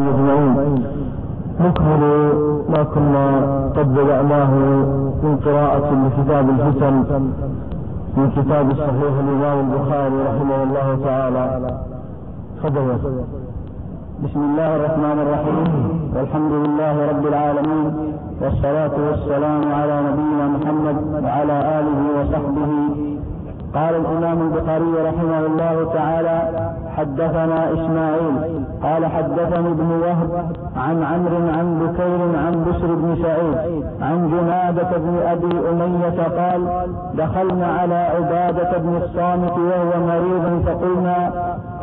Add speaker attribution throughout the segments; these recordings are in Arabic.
Speaker 1: أجمعين. نكمل ما كنا قد بدأناه من قراءة لكتاب الفتن من كتاب الصحيح الإمام البخاري رحمه الله تعالى. تفضل.
Speaker 2: بسم الله الرحمن الرحيم. والحمد لله رب العالمين والصلاة والسلام على نبينا محمد وعلى آله وصحبه. قال الإمام البخاري رحمه الله تعالى حدثنا إسماعيل قال حدثني ابن وهب عن عمرو عن بكير عن بشر بن سعيد عن جنادة بن أبي أمية قال دخلنا على عبادة بن الصامت وهو مريض فقلنا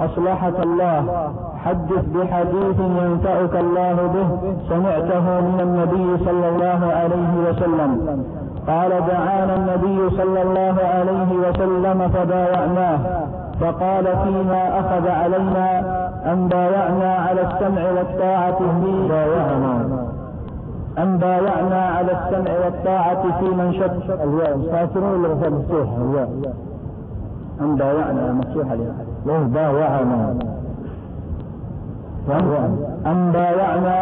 Speaker 2: أصلحك الله حدث بحديث ينفعك الله به سمعته من النبي صلى الله عليه وسلم. قال دعانا النبي صلى الله عليه وسلم فبايعناه. فقال فيما أخذ علينا أن بايعنا على السمع والطاعة في بايعنا. أن بايعنا على السمع والطاعة في من شك.
Speaker 1: الواء ساكنة ولا مفتوحة الواء
Speaker 2: أن بايعنا مفتوحة لها
Speaker 1: له بايعنا؟
Speaker 2: أن بايعنا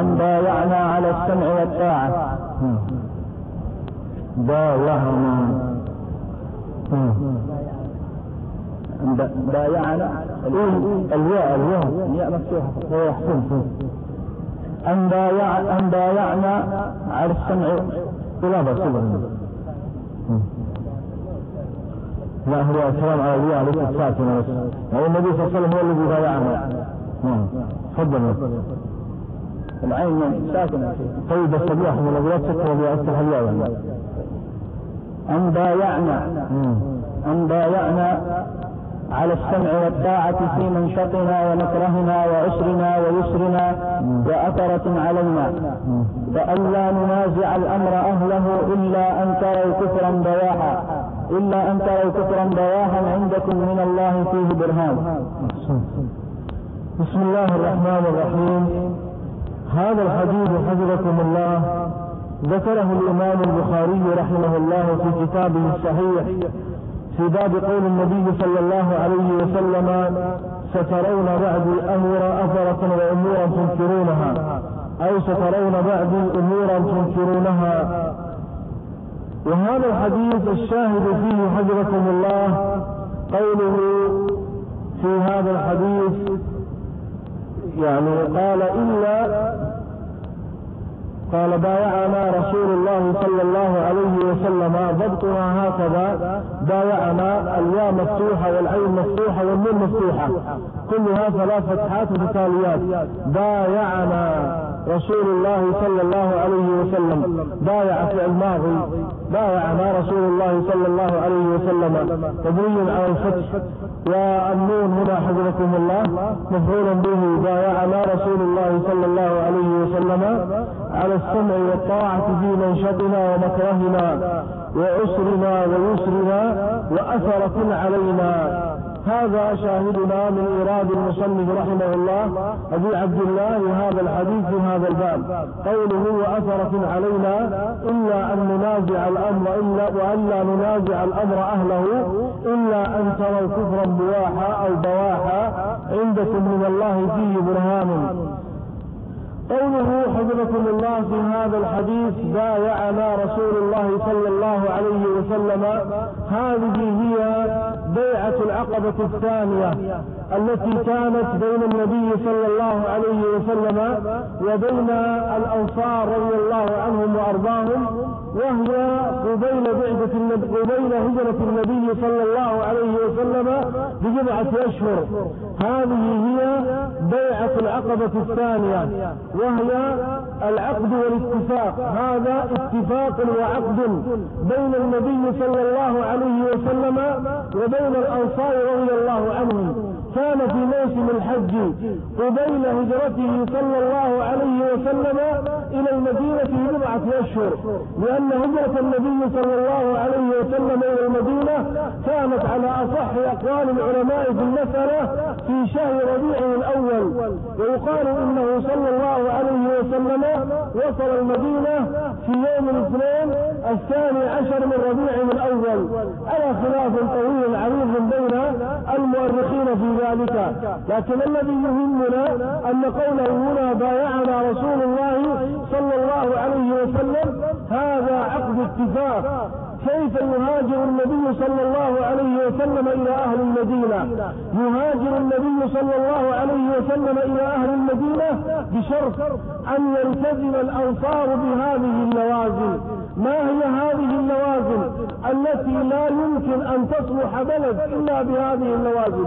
Speaker 2: أن بايعنا على السمع والطاعة.
Speaker 1: بايعنا.
Speaker 2: بايعنا
Speaker 1: الواء الواء
Speaker 2: الياء مفتوحة
Speaker 1: هو احسن
Speaker 2: أن بايع أن بايعنا على السمع.
Speaker 1: لا بأس لا. هو الكلام على الواء ليس الساكنة بس يعني النبي صلى الله عليه وسلم هو الذي بايعنا نعم. تفضل.
Speaker 2: العين ساكنة.
Speaker 1: طيب الصبيح من بأفتح الياء يعني
Speaker 2: أن بايعنا أن بايعنا على السمع والطاعة في منشطنا ومكرهنا وعسرنا ويسرنا وأثرة علينا. فألا ننازع الأمر أهله إلا أن تروا كفرا بواحا إلا أن تروا كفرا بواحا عندكم من الله فيه برهان.
Speaker 1: بسم الله الرحمن الرحيم. هذا الحديث حفظكم الله. ذكره الإمام البخاري رحمه الله في كتابه الصحيح. في باب قول النبي صلى الله عليه وسلم سترون بعدي أمور أثرة وأمورا تنكرونها. أو سترون بعدي أمورا تنكرونها. وهذا الحديث الشاهد فيه حفظكم الله قوله في هذا الحديث يعني قال إلا قال بايعنا رسول الله صلى الله عليه وسلم. ضبطها هكذا. بايعنا الياء مفتوحة والعين مفتوحة والنون مفتوحة. كلها ثلاث فتحات متتاليات. بايعنا رسول الله صلى الله عليه وسلم. بايع فعل ماضي بايعنا رسول الله صلى الله عليه وسلم مبني على الفتح. والنون هنا حفظكم الله مفعول به بايعنا رسول الله صلى الله عليه وسلم على السمع والطاعة في منشطنا ومكرهنا وعسرنا ويسرنا وأثرة علينا. هذا شاهدنا من إيراد المصنف رحمه الله أبي عبد الله هذا الحديث في هذا الباب. قوله وأثرة علينا إلا أن ننازع الأمر إلا وألا ننازع الأمر أهله إلا أن تروا كفرا بواحا أو بواحا عندكم من الله فيه برهان. قوله حفظكم الله في هذا الحديث بايعنا رسول الله صلى الله عليه وسلم. هذه هي بيعة العقبة الثانية التي كانت بين النبي صلى الله عليه وسلم وبين الأنصار رضي الله عنهم وأرضاهم وهي قبيل بعثة النبي قبيل هجرة النبي صلى الله عليه وسلم ببضعة أشهر. هذه هي بيعة العقبة الثانية وهي العقد والاتفاق. هذا اتفاق وعقد بين النبي صلى الله عليه وسلم وبين الأنصار رضي الله عنهم. كان في موسم الحج قبيل هجرته صلى الله عليه وسلم إلى المدينة بضعة أشهر لأن هجرة النبي صلى الله عليه وسلم إلى المدينة كانت على أصح أقوال العلماء في المسألة في شهر ربيع الأول. ويقال إنه صلى الله عليه وسلم وصل المدينة في يوم الاثنين الثاني عشر من ربيع الأول. على خلاف طويل عريض بين المؤرخين في ذلك. لكن الذي يهمنا أن قوله هنا بايعنا رسول الله صلى الله عليه وسلم هذا عقد اتفاق. كيف يهاجر النبي صلى الله عليه وسلم إلى أهل المدينة؟ يهاجر النبي صلى الله عليه وسلم إلى أهل المدينة بشرط أن يلتزم الأنصار بهذه اللوازم ما هي هذه اللوازم التي لا يمكن أن تصلح بلد إلا بهذه اللوازم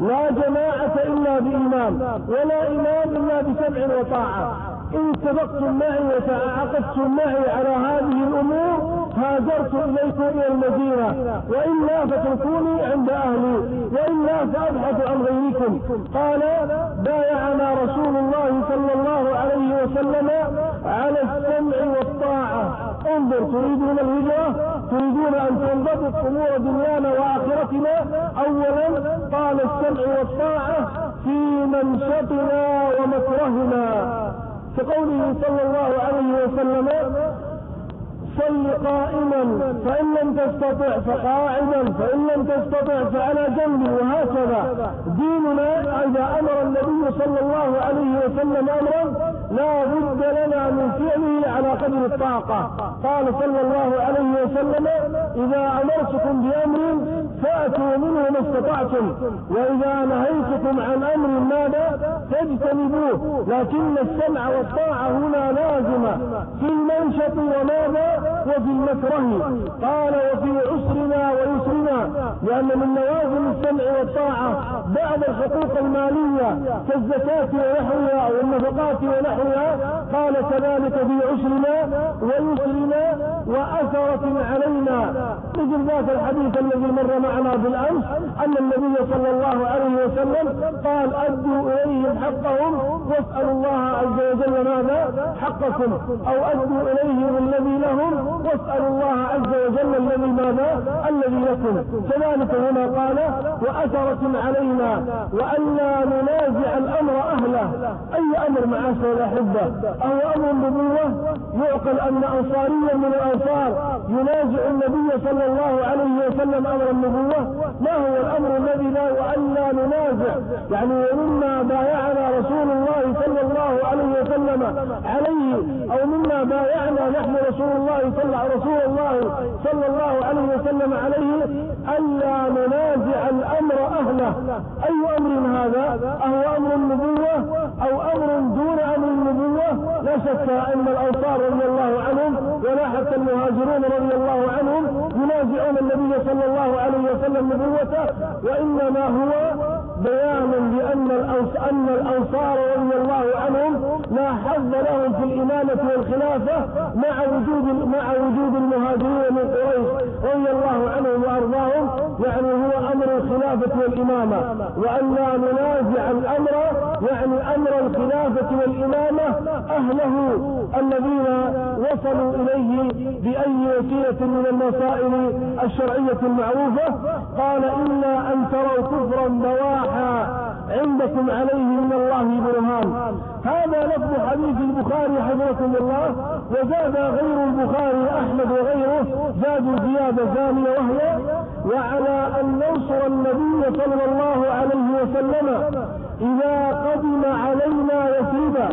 Speaker 1: لا جماعة إلا بإمام ولا إمام إلا بسمع وطاعة. إن سبقتم معي وتعاقدتم معي على هذه الأمور هاجرت إليكم إلى المدينة وإلا فتركوني عند أهلي وإلا فأبحث عن غيركم. قال بايعنا رسول الله صلى الله عليه وسلم على السمع والطاعة. انظر تريدون الهجرة؟ تريدون أن تنضبط أمور دنيانا وآخرتنا؟ أولا قال السمع والطاعة في منشطنا ومكرهنا. كقوله صلى الله عليه وسلم صل قائما فإن لم تستطع فقاعدا فإن لم تستطع فعلى جنب وهكذا. ديننا إذا أمر النبي صلى الله عليه وسلم أمرا لا بد لنا من فعله على قدر الطاقة. قال صلى الله عليه وسلم إذا أمرتكم بأمر فأتوا منه ما استطعتم وإذا نهيتكم عن أمر ماذا؟ فاجتنبوه. لكن السمع والطاعة هنا لازمة. في المنشط وماذا؟ وفي المكره قال وفي عسرنا ويسرنا لأن من لوازم السمع والطاعة بعد الحقوق المالية كالزكاة ونحوها والنفقات ونحوها قال كذلك في عسرنا ويسرنا وأثرة علينا مثل ذاك الحديث الذي مر معنا بالأمس أن النبي صلى الله عليه وسلم قال أدوا إليهم حقهم واسألوا الله عز وجل ماذا؟ حقكم. أو أدوا إليهم الذي لهم واسألوا الله عز وجل الذي ماذا؟ الذي لكم. كذلك هنا قال وأثرة علينا وألا ننازع الأمر أهله. أي أمر معاشر الأحبة؟ أهو أمر النبوة يعقل أن أنصاريا من الأنصار. ينازع النبي صلى الله عليه وسلم أمر النبوة. ما هو الأمر الذي لا وألا ننازع؟ يعني ومما بايعنا رسول الله صلى الله عليه وسلم عليه أو مما بايعنا نحن رسول الله صلى رسول الله صلى الله عليه وسلم عليه ألا ننازع الأمر أهله. أي أمر هذا؟ أهو أمر النبوة أو أمر دون أمر النبوة؟ لا شك أن الأنصار رضي الله عنهم ولا حتى المهاجرون رضي الله عنهم ينازعون النبي صلى الله عليه وسلم نبوته وإنما هو بيان بأن أن الأنصار رضي الله عنهم لا حظ لهم في الإمامة والخلافة مع وجود مع وجود المهاجرين من قريش رضي الله عنهم وأرضاهم يعني هو أمر الخلافة والإمامة. وأن لا ننازع الأمر يعني أمر الخلافة والإمامة أهله الذين وصلوا إليه بأي وسيلة من الوسائل الشرعية المعروفة. قال إلا أن تروا كفرا بواحا عندكم عليه من الله برهان. هذا لفظ حديث البخاري حفظكم الله وزاد غير البخاري أحمد وغيره زادوا زيادة ثانية وهي وعلى أن ننصر النبي صلى الله عليه وسلم إذا قدم علينا يثربا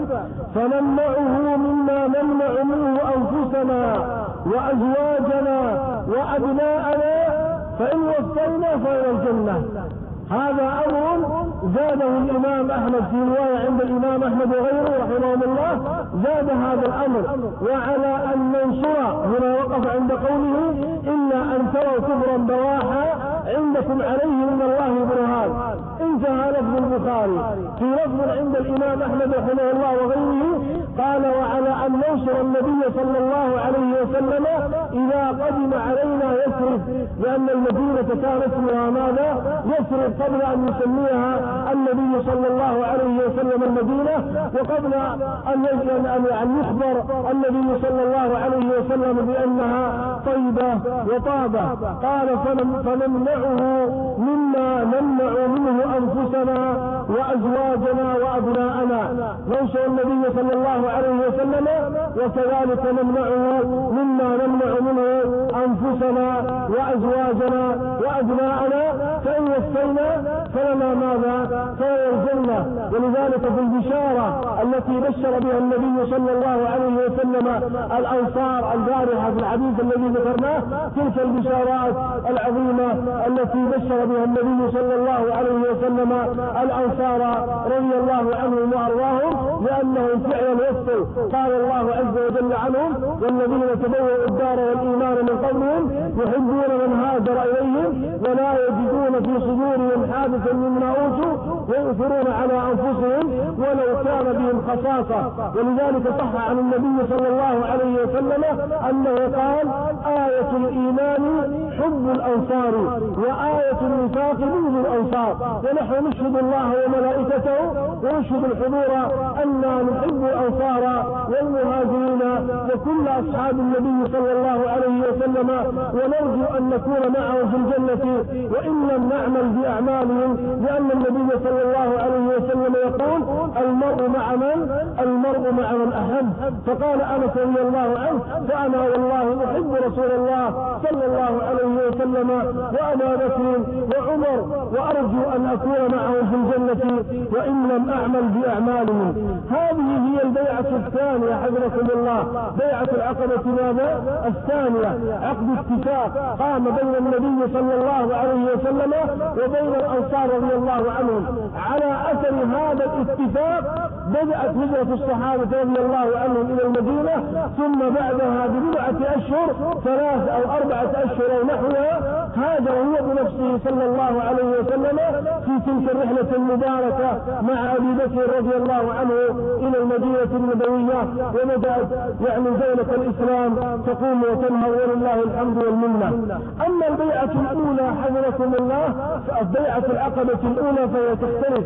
Speaker 1: فنمنعه مما نمنع منه أنفسنا وأزواجنا وأبناءنا فإن وفينا فإلى الجنة. هذا أمر زاده الإمام أحمد في رواية عند الإمام أحمد وغيره رحمهم الله زاد هذا الأمر. وعلى أن ننصر هنا وقف عند قوله إلا أن تروا كفرا بواحا عندكم عليه من الله برهان انتهى لفظ البخاري. في لفظ عند الإمام أحمد رحمه الله وغيره قال وعلى أن ننصر النبي صلى الله عليه وسلم إذا قدم علينا يسرف لأن المدينة كان اسمها ماذا؟ يسرف قبل أن يسميها النبي صلى الله عليه وسلم المدينة وقبل أن ان يخبر النبي صلى الله عليه وسلم بأنها طيبة وطابة. قال فنمنعه مما نمنع منه أنفسنا وأزواجنا وأبناءنا. منشأ النبي صلى الله عليه وسلم وكذلك نمنعه مما نمنع منه أنفسنا وأزواجنا وأبناءنا. فإن وفينا فلنا ماذا؟ فلنا الجنة ولذلك في البشارة التي بشر بها النبي صلى الله عليه وسلم الأنصار البارحة في الحديث الذي ذكرناه تلك البشارات العظيمة التي بشر بها النبي صلى الله عليه وسلم الأنصار رضي الله عنهم وأرضاهم لأنهم فعلا وفوا قال الله عز وجل عنهم والذين تبوأوا الدار والإيمان من قبلهم يحبون من هاجر إليهم ولا يجدون في صدورهم حادثا مما أوتوا ويؤثرون على أنفسهم ولو كان بهم خصاصة. ولذلك صح عن النبي صلى الله عليه وسلم أنه قال آية الإيمان حب الأنصار وآية النفاق بغض الأنصار. ونحن نشهد الله وملائكته ونشهد الحضور أنا نحب الأنصار والمهاجرين وكل أصحاب النبي صلى الله عليه وسلم. ونرجو أن نكون معهم في الجنة وإن لم نعمل بأعمالهم لأن النبي صلى الله عليه وسلم يقول المرء مع من؟ المرء مع من أحب فقال أنس رضي الله عنه فأنا والله أحب رسول الله صلى الله عليه وسلم وأبا بكر وعمر وأرجو أن أكون معهم في الجنة وإن لم أعمل بأعمالهم هذه هي البيعة الثانية حضركم الله بيعة العقبة ماذا؟ الثانية عقد اتفاق قام بين النبي صلى الله عليه وسلم وبين الأنصار رضي الله عنهم على أثر هذا الاتفاق بدأت هجرة الصحابة رضي الله عنهم إلى المدينة ثم بعدها ببضعة أشهر ثلاث أو أربعة أشهر أو نحوها هاجر هو بنفسه صلى الله عليه وسلم في تلك الرحلة المباركة مع أبي بكر رضي الله عنه إلى المدينة النبوية وبدأت يعني دولة الإسلام تقوم وتنهى ولله الحمد والمنة. أما البيعة الأولى حضركم الله البيعة العقبة الأولى فهي تختلف.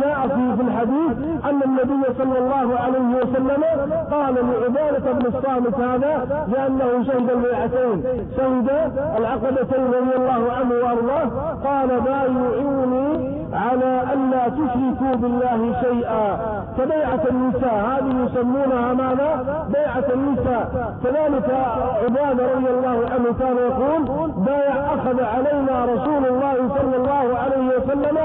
Speaker 1: جاء في الحديث أن النبي صلى الله عليه وسلم قال لعبادة بن الصامت هذا لأنه شهد البيعتين شهد العقبتين رضي الله عنه وأرضاه قال بايعوني على ألا تشركوا بالله شيئا. كبيعة النساء هذه يسمونها ماذا؟ بيعة النساء. كذلك عبادة رضي الله عنه كان يقول بايع أخذ علينا رسول الله صلى الله عليه وسلم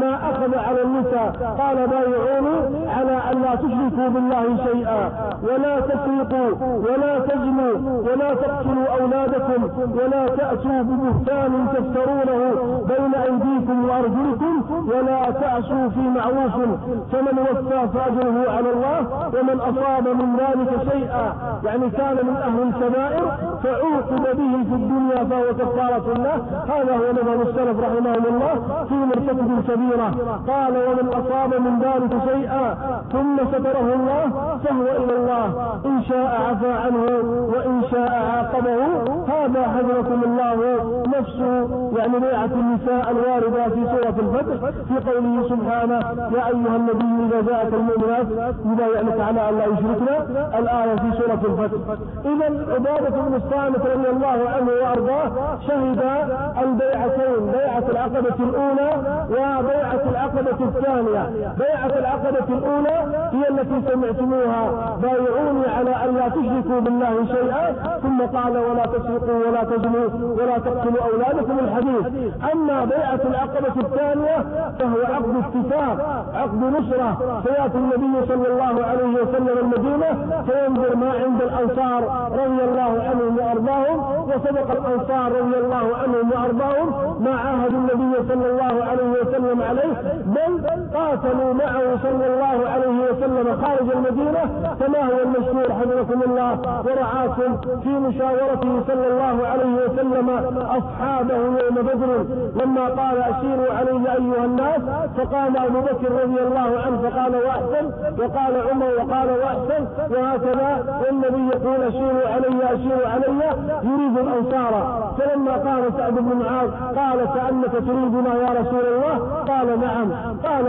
Speaker 1: ما أخذ على النساء. قال بايعوني على أن لا تشركوا بالله شيئا. ولا تسرقوا ولا تزنوا ولا تقتلوا أولادكم ولا تأتوا ببهتان تفترونه بين أيديكم وأرجلكم ولا تعصوا في معروف فمن وفى فأجره على الله ومن أصاب من ذلك شيئا. يعني كان من أهل الكبائر فعوقب به في الدنيا فهو كفارة له. هذا هو مذهب السلف رحمهم الله في مرتكب كبيرة. قال ومن أصاب من ذلك شيئا ثم ستره الله فهو إلى الله. إن شاء عفى عنه وإن شاء عاقبه. هذا حضركم الله. نفس يعني بيعة النساء الواردة في سورة الفتح. في قوله سبحانه يا أيها النبي إذا جاءك المؤمنات يبايعنك على أن لا يشركنا. الآية في سورة الفتح. إذا عبادة بن رضي الله عنه وأرضاه شهد البيعتين بيعة العقبة الأولى وبيعة العقبة الثانية. بيعة العقبة الأولى هي التي سمعتموها بايعوني على أن لا تشركوا بالله شيئا. ثم قال ولا تسرقوا ولا تزنوا ولا تقتلوا أولادكم الحديث. أما بيعة العقبة الثانية فهو عقد اتفاق عقد نصرة. سيأتي النبي صلى الله عليه وسلم المدينة فينظر ما عند الأنصار رضي الله عنهم وأرضاهم. وصدق الأنصار رضي الله عنهم وأرضاهم ما عاهد النبي صلى الله عليه وسلم عليه بل قاتلوا معه صلى الله عليه وسلم خارج المدينة كما هو المشهور حفظكم الله ورعاكم في مشاورته صلى الله عليه وسلم أصحابه يوم بدر. لما قال أشيروا عليه أيها الناس فقام أبو بكر رضي الله عنه فقال وأحسن وقال عمر وقال وأحسن وهكذا والنبي يقول أشيروا علي أشيروا علي يريد الأنصار فلما قال سعد بن معاذ قال كأنك تريدنا يا رسول الله؟ قال نعم. قال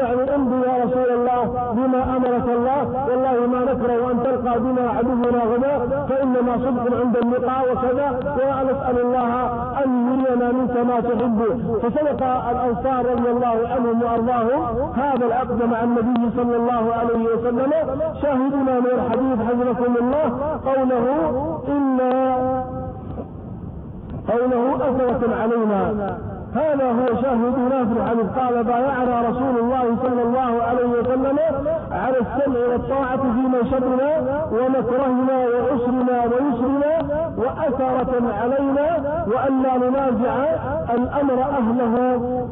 Speaker 1: يعني امضي يا رسول الله بما أمرك الله. والله ما نكره أن تلقى بنا عدونا غدا فإنما صدق عند اللقاء وكذا. ونسأل الله أن يرينا منك ما تحب. فصدق الأنصار رضي الله عنهم وأرضاهم. هذا العقد مع النبي صلى الله عليه وسلم. شاهدنا من الحديث حفظكم الله. قوله إنا قوله أثرة علينا. هذا هو شاهدنا في الحديث قال بايعنا رسول الله صلى الله عليه وسلم على السمع والطاعة في منشطنا ومكرهنا وعسرنا ويسرنا وأثرة علينا وأن لا ننازع الأمر أهله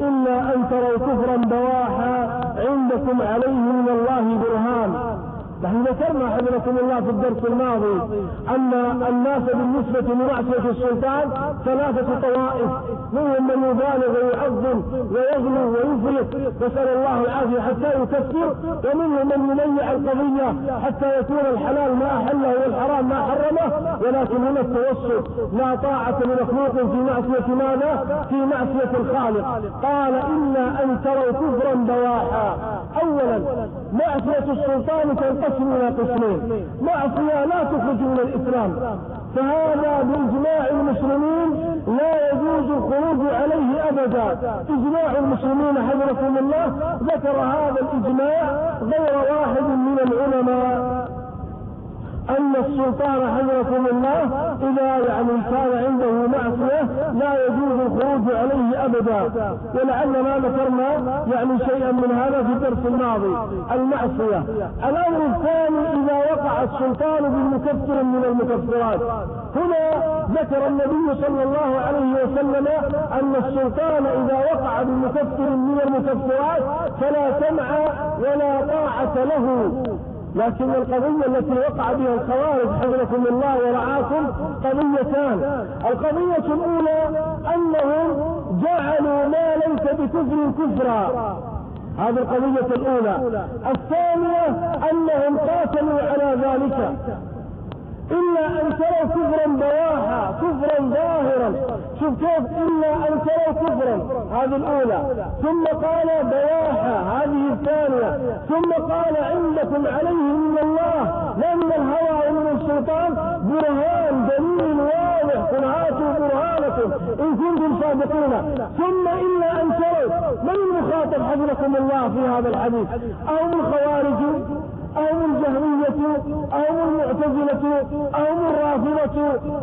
Speaker 1: إلا أن تروا كفرا بواحا عندكم عليه من الله برهان. نحن ذكرنا حضركم الله في الدرس الماضي أن الناس بالنسبة لمعصيه السلطان ثلاثة طوائف منهم من يبالغ ويعظم ويغلو ويفرط نسأل الله العافية حتى يكفر ومنهم من يميع القضية حتى يكون الحلال ما أحله والحرام ما حرمه ولكن هنا التوسط لا طاعة لمخلوق في معصية ماذا؟ في معصية الخالق قال الا أن تروا كفرا بواحا اولا معصية السلطان تنقسم إلى قسمين معصية لا تخرج من الإسلام. فهذا بإجماع المسلمين لا يجوز الخروج عليه أبدا. إجماع المسلمين حفظكم الله ذكر هذا الإجماع غير واحد من العلماء. أن السلطان حفظكم الله إذا يعني كان عنده معصية لا يجوز الخروج عليه أبدا. ولعلنا ذكرنا يعني شيئا من هذا في الدرس الماضي المعصية. الأمر الثاني إذا وقع السلطان بمكفر من المكفرات. هنا ذكر النبي صلى الله عليه وسلم أن السلطان إذا وقع بمكفر من المكفرات فلا سمع ولا طاعة له. لكن القضية التي وقع بها الخوارج حفظكم الله ورعاكم قضيتان. القضية الأولى أنهم جعلوا ما ليس بكفر كفرا. هذه القضية الأولى. الثانية أنهم قاتلوا على ذلك. إلا أن تروا كفرا بواحا كفرا ظاهرا. شوف كيف؟ إلا أن تروا كفرا. هذه الأولى. ثم قال بواحا هذه الثانية. ثم قال عندكم عليه من الله لا من الهوى ومن الشيطان برهان دليل واضح. قل هاتوا برهانكم إن كنتم صادقين. ثم إلا أن تروا من المخاطب حفظكم الله في هذا الحديث؟ أو الخوارج أو الجهمية أو المعتزلة أو الرافضة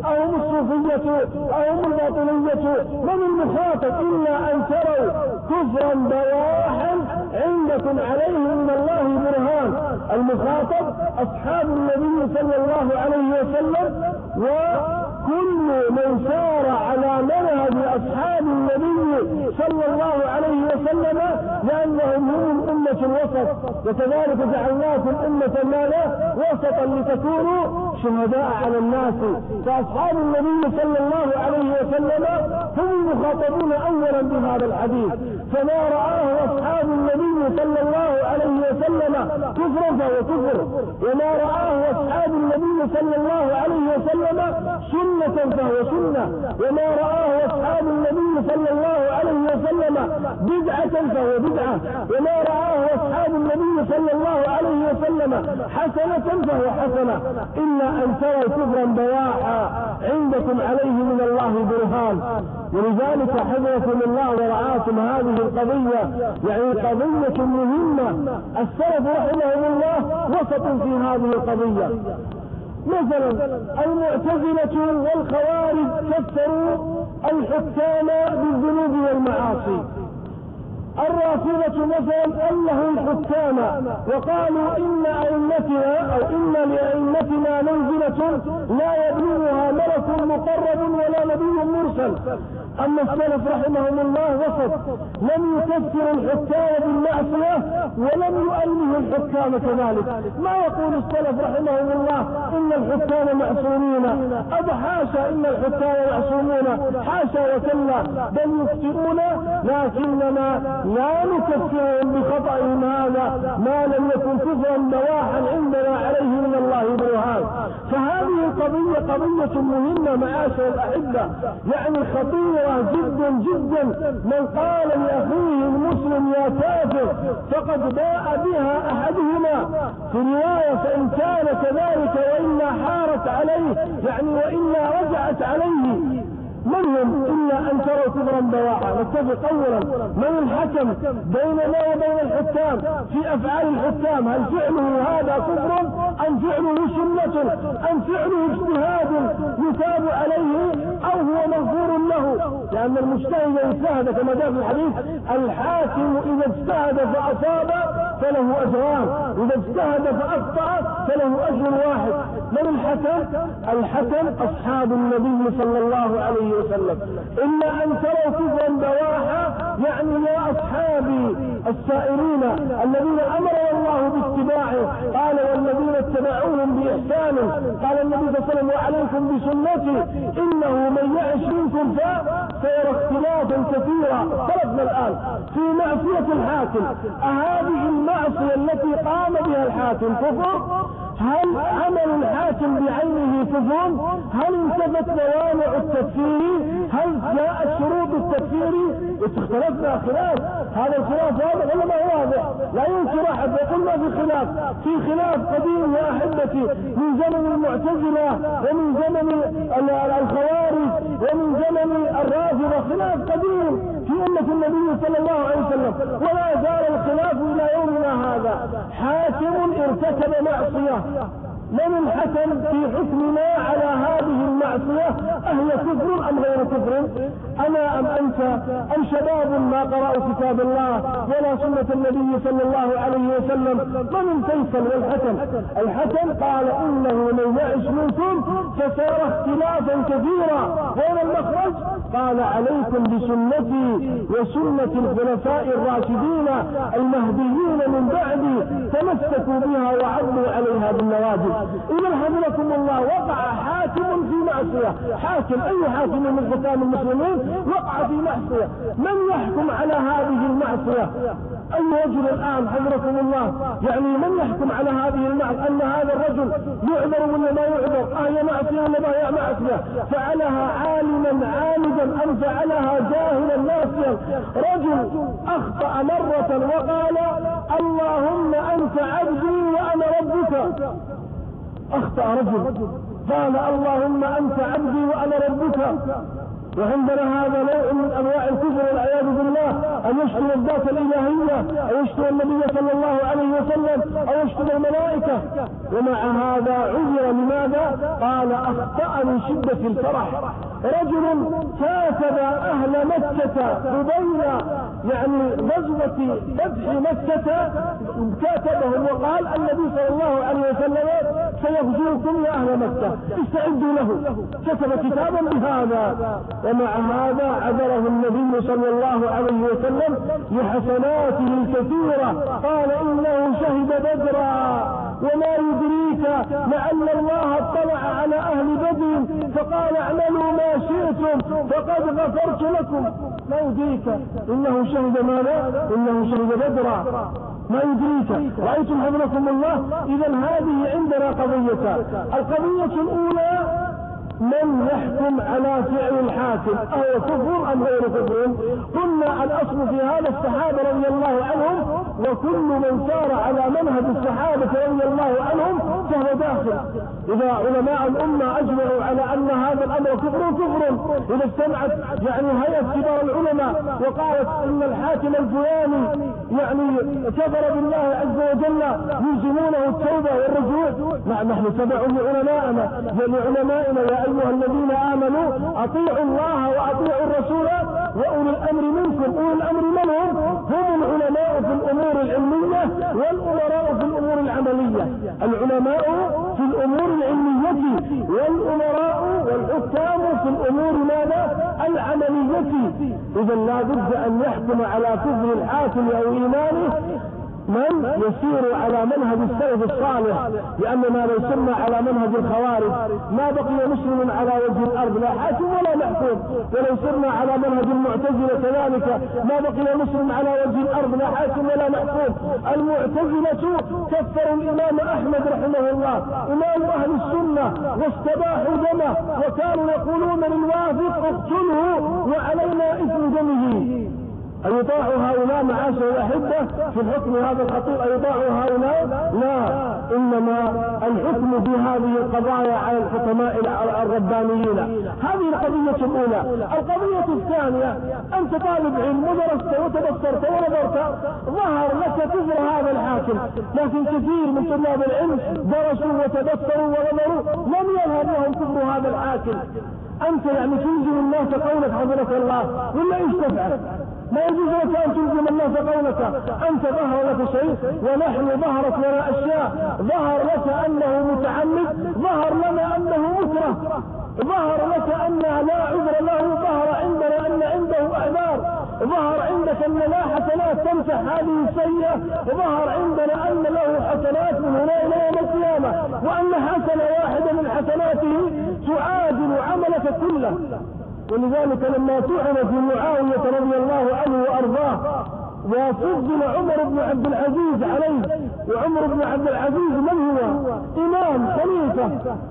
Speaker 1: أو الصوفية أو الباطنية. من المخاطب؟ إلا أن تروا كفرا بواحا عندكم عليه من الله برهان. المخاطب أصحاب النبي صلى الله عليه وسلم وكل من سار على منهج أصحاب النبي صلى الله عليه وسلم لأنهم هم الأمة الوسط وكذلك جعلناكم أمة ماذا وسطا لتكونوا شهداء على الناس. فأصحاب النبي صلى الله عليه وسلم هم المخاطبون أولا بهذا الحديث. فما رآه أصحاب النبي صلى الله عليه وسلم كفرا فهو كفر وما رآه أصحاب النبي صلى الله عليه وسلم سنة فهو سنة. وما رآه أصحاب النبي صلى الله عليه وسلم بدعة فهو بدعة. وما رآه أصحاب النبي صلى الله عليه وسلم حسنة فهو حسنة. إلا أن تروا كفرا بواحا. عندكم عليه من الله برهان. ولذلك حفظكم الله ورعاكم هذه القضية. يعني قضية مهمة. السلف رحمهم الله وسط في هذه القضية. مثلا المعتزلة والخوارج كفروا الحكام بالذنوب والمعاصي. الرافضة مثلا أنهم حكام وقالوا إن أئمتنا أو إن لأئمتنا منزلة لا يبلغها ملك مقرب ولا نبي مرسل. أما السلف رحمهم الله وسط لم يكفر الحكام بالمعصية ولم يؤله الحكام كذلك. ما يقول السلف رحمهم الله إن الحكام معصومين؟ أب حاشا إن الحكام معصومون؟ حاشا وكلا بل يخطئون لكننا لا نكفرهم بخطئهم هذا ما لم يكن كفرا بواحا عندنا عليه من الله برهان. فهذه القضية قضية مهمة معاشر الأحبة. يعني خطيرة جدا جدا. من قال لأخيه المسلم يا كافر فقد باء بها أحدهما. في رواية فإن كان كذلك وإلا حارت عليه يعني وإلا رجعت عليه. من هم إلا أن تروا كفرا بواحا؟ نتفق أولا من الحكم بيننا وبين الحكام؟ في أفعال الحكام هل فعله هذا كفر أم فعله سنة؟ أم فعله اجتهاد يتاب عليه أو هو مغفور له؟ لأن المجتهد اجتهد كما جاء في الحديث الحاكم إذا اجتهد فأصاب فله أجران إذا اجتهد فأخطأ فله أجر واحد. من الحكم الحكم أصحاب النبي صلى الله عليه وسلم. إلا أن تروا كفرا بواحا يعني يا أصحابي السائرين الذين أمر الله باتباعه قال والذين اتبعوهم بإحسان قال النبي صلى الله عليه وسلم وعليكم بسنتي إنه من يعش منكم فسيرى اختلافا كثيرا. طلبنا الآن في معصية الحاكم. أهذه المعصية التي قام بها الحاكم كفر؟ هل عمل الحاكم بعينه كفر هل انتفت موانع التكفير هل جاءت شروط التكفير اختلفنا خلاف. هذا الخلاف واضح ولا ما هو واضح؟ لا ينكر أحد يقول ما في خلاف. في خلاف قديم يا أحبتي. من زمن المعتزلة ومن زمن الخوارج ومن زمن الرافضة. خلاف قديم في أمة النبي صلى الله عليه وسلم. ولا زال الخلاف إلى يومنا هذا. حاكم ارتكب معصية. 啊。من الحكم في حكمنا على هذه المعصية أهي كفر أم غير كفر؟ أنا أم أنت أم شباب ما قرأوا كتاب الله ولا سنة النبي صلى الله عليه وسلم؟ من الفيصل والحكم الحكم قال إنه من يعش منكم فسار اختلافا كثيرا وين المخرج؟ قال عليكم بسنتي وسنة الخلفاء الراشدين المهديين من بعدي تمسكوا بها وعضوا عليها بالنواجذ. إذا حفظكم الله وقع حاكم في معصية. حاكم أي حاكم من حكام المسلمين؟ وقع في معصية. من يحكم على هذه المعصية؟ أي رجل الآن حفظكم الله؟ يعني من يحكم على هذه المعصية؟ أن هذا الرجل يعذر ولا ما يعذر؟ أهي معصية ولا ما هي معصية؟ فعلها عالما عامدا أم فعلها جاهلا ناسيا. رجل أخطأ مرة وقال اللهم أنت عبدي وأنا ربك. أخطأ رجل. قال اللهم أنت عبدي وأنا ربك. وعندنا هذا نوع من أنواع الكفر والعياذ بالله أن يشتم الذات الإلهية أو يشتم النبي صلى الله عليه وسلم أو يشتم الملائكة. ومع هذا عذر لماذا؟ قال اخطا من شدة الفرح. رجل كاتب أهل مكة قبيل يعني غزوة فتح مكة كاتبهم وقال النبي صلى الله عليه وسلم سيغزوكم يا أهل مكة. استعدوا له. كتب كتابا بهذا. ومع هذا عذره النبي صلى الله عليه وسلم لحسناته الكثيرة. قال إنه شهد بدرا. وما يدريك لعل الله اطلع على أهل بدر فقال اعملوا ما شئتم فقد غفرت لكم. ما يدريك. إنه شهد ماذا؟ إنه شهد بدرا. ما يدريك. رأيتم حضركم الله؟ إذا هذه عندنا قضيتان القضية الأولى من يحكم على فعل الحاكم أهو كفر أم غير كفر. قلنا الأصل في هذا الصحابة رضي الله عنهم وكل من سار على منهج الصحابة رضي الله عنهم فهو داخل. إذا علماء الأمة أجمعوا على أن هذا الأمر كفر كفر. إذا اجتمعت يعني هيئة كبار العلماء وقالت أن الحاكم الفلاني يعني كفر بالله عز وجل يلزمونه التوبة والرجوع. نعم نحن تبع لعلمائنا لعلمائنا يا الذين آمنوا أطيعوا الله وأطيعوا الرسول وأولي الأمر منكم أولي الأمر من هم؟ هم العلماء في الأمور العلمية والأمراء في الأمور العملية العلماء في الأمور العلمية والأمراء والحكام في الأمور ماذا؟ العملية إذا لا بد أن يحكم على كفر الحاكم أو إيمانه من يسير على منهج السلف الصالح لأننا لو سرنا على منهج الخوارج. ما بقي مسلم على وجه الأرض لا حاكم ولا محكوم. ولو سرنا على منهج المعتزلة كذلك ما بقي مسلم على وجه الأرض لا حاكم ولا محكوم. المعتزلة كفروا الإمام أحمد رحمه الله. إمام أهل السنة واستباحوا دمه وكانوا يقولون للواثق اقتله وعلينا إثم دمه. أيطاع هؤلاء معاشر الأحبة في الحكم هذا الخطير أيطاع هؤلاء؟ لا. إنما الحكم في هذه القضايا على الحكماء الربانيين. هذه القضية الأولى. القضية الثانية أنت طالب علم ودرست وتبصرت ونظرت ظهر لك كفر هذا الحاكم. لكن كثير من طلاب العلم درسوا وتبصروا ونظروا لم يظهر لهم كفر هذا الحاكم. أنت يعني تلزم الناس قولك حضرة الله ولا إيش تفعل؟ ما يجوز لك أن تلزم الناس قولك. أنت ظهر لك شيء ونحن ظهرت لنا أشياء. ظهر لك أنه متعمد ظهر لنا أنه مكره. ظهر لك أن لا عذر له ظهر عندنا أن عنده اعذار ظهر عندك أن لا حسنات تمسح هذه السيئة. وظهر عندنا أن له حسنات من هنا إلى يوم القيامة. وأن حسنه واحدة من حسناته تعادل عملك كله. ولذلك لما طعن في معاوية رضي الله عنه وأرضاه وفضل عمر بن عبد العزيز عليه وعمر بن عبد العزيز من هو؟ إمام خليفة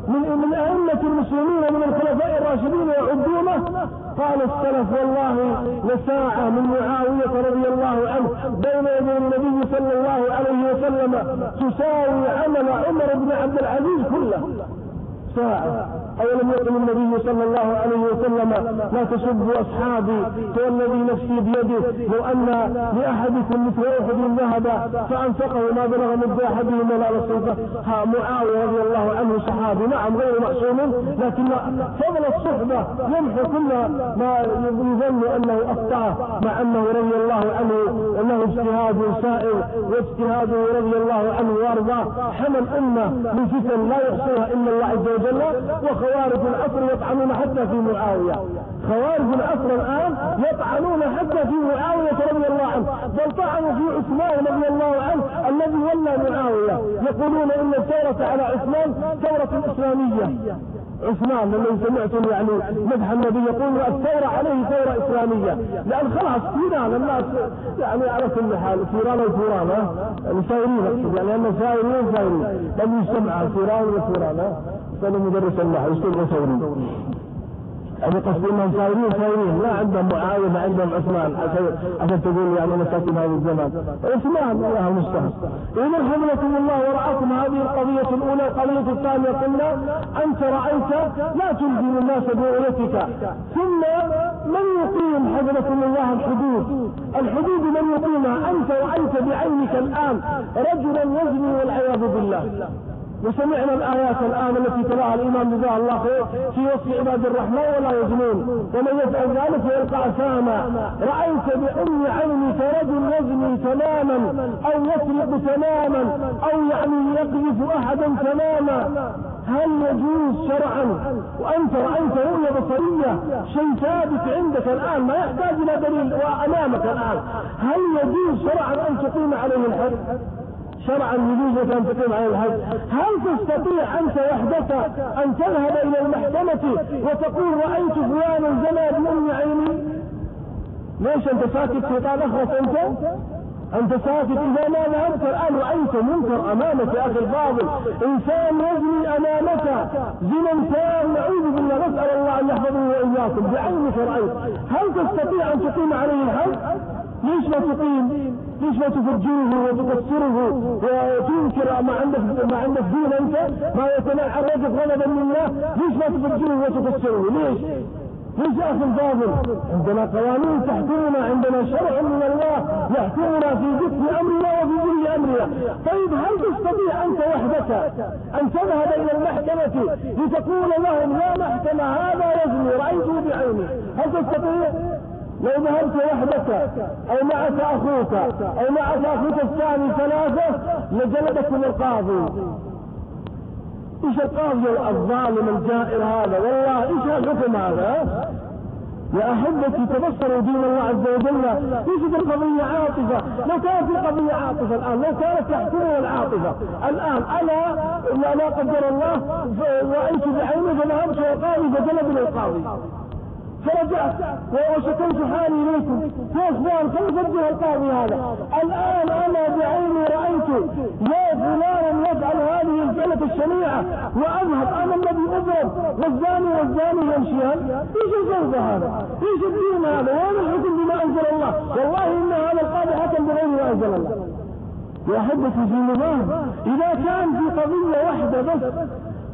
Speaker 1: من من أئمة المسلمين من الخلفاء الراشدين يعدونه قال السلف والله لساعة من معاوية رضي الله عنه بين يدي النبي صلى الله عليه وسلم تساوي عمل عمر بن عبد العزيز كله. ساعة أولم يقل النبي صلى الله عليه وسلم لا تسبوا أصحابي والذي نفسي بيده. لو أن لأحدكم مثل أحد ذهب فأنفقه ما بلغ مد أحدهم ولا نصيبه ها معاوية رضي الله عنه صحابي. نعم غير معصوم لكن فضل الصحبة يمحو كل ما يظن أنه أخطأ مع أنه رضي الله عنه أنه اجتهاد سائر واجتهاده رضي الله عنه وأرضاه. حمى الأمة من فتن لا يحصيها إلا الله عز وجل. خوارج العصر يطعنون حتى في معاوية. خوارج العصر الآن يطعنون حتى في معاوية رضي الله عنه. بل طعنوا في عثمان رضي الله عنه الذي ولى معاوية. يقولون إن الثورة على عثمان ثورة إسلامية. عثمان لما سمعتم يعني مدح النبي يقول الثورة عليه ثورة إسلامية. لأن خلاص فيران الناس يعني على كل حال فيران وفيران سايرين يعني لأن سايرين سايرين لم يجتمع فيران وفيران كان مدرس النحو يشتغل ثوري يعني قصدي انهم سايرين سايرين لا عندهم معاويه عندهم عثمان. عشان تقول يعني مساكن هذا الزمان. عثمان الله المستعان إذا حفظكم الله ورعاكم هذه القضية الأولى القضية الثانية قلنا أنت رأيت لا تلزم الناس برؤيتك ثم من يقيم حفظكم الله الحدود. الحدود من يقيمها. أنت رأيت بعينك الآن رجلا يزني والعياذ بالله. وسمعنا الآيات الآن التي تلاها الإمام جزاه الله خير في وصف عباد الرحمن ولا يزنون ومن يفعل ذلك يلقى أثاما رأيت بأم عينك رجل يزني تماما أو يسرق تماما أو يعني يقذف أحدا تماما. هل يجوز شرعا؟ وأنت رأيت رؤية بصرية شيء ثابت عندك الآن ما يحتاج إلى دليل وأمامك الآن. هل يجوز شرعا أن تقيم عليه الحد؟ شرعا يجوز أن تقيم على الحج. هل تستطيع أنت وحدك أن تذهب إلى المحكمة وتقول رأيت فلانا زنى بأم عيني ليش أنت ساكت في طال اخرس أنت؟ أنت ساكت إذا ما ذهبت الآن رأيت منكر أمامك يا أخي الفاضل. إنسان يزني أمامك. زنا تام نعوذ بالله. نسأل الله أن يحفظه وإياكم. بعينك رأيت. هل تستطيع أن تقيم عليه الحج؟ ليش ما تقيم؟ ليش ما تفجره وتكسره وتنكر ما عندك ما عندك دين أنت؟ ما الرجل غضبا لله ليش ما تفجره وتكسره ليش؟ ليش يا أخي الفاضل عندنا قوانين تحكمنا عندنا شرع من الله يحكمنا في جسم أمرنا وفي جل أمرنا. طيب هل تستطيع أنت وحدك أن تذهب إلى المحكمة لتقول لهم يا محكمة؟ هذا يزني رأيته بعيني. هل تستطيع؟ لو ذهبت وحدك أو معك أخوك أو معك أخوك الثاني ثلاثة لجلدكم القاضي. إيش القاضي الظالم الجائر هذا؟ والله إيش الحكم هذا؟ يا أحبتي تبصروا دين الله عز وجل. ليست القضية عاطفة؟ لو كانت القضية عاطفة الآن لو كانت تحكمها العاطفة. الآن أنا لا, قدر الله رأيت بعيني فذهبت وقاضي فجلد القاضي. فرجعت وشكوت حالي إليكم. يا اخوان كيف يوجه القاضي هذا. الآن أنا بعيني رأيت يا فلان يفعل هذه الفعلة الشنيعة. واذهب أنا الذي اضرب والزاني والزاني يمشيان. إيش الجوز هذا؟ إيش الدين هذا؟ وين الحكم بما أنزل الله؟ والله إن هذا القاضي حكم بغير ما أنزل الله. يا احبتي في النظام إذا كان في قضية واحدة بس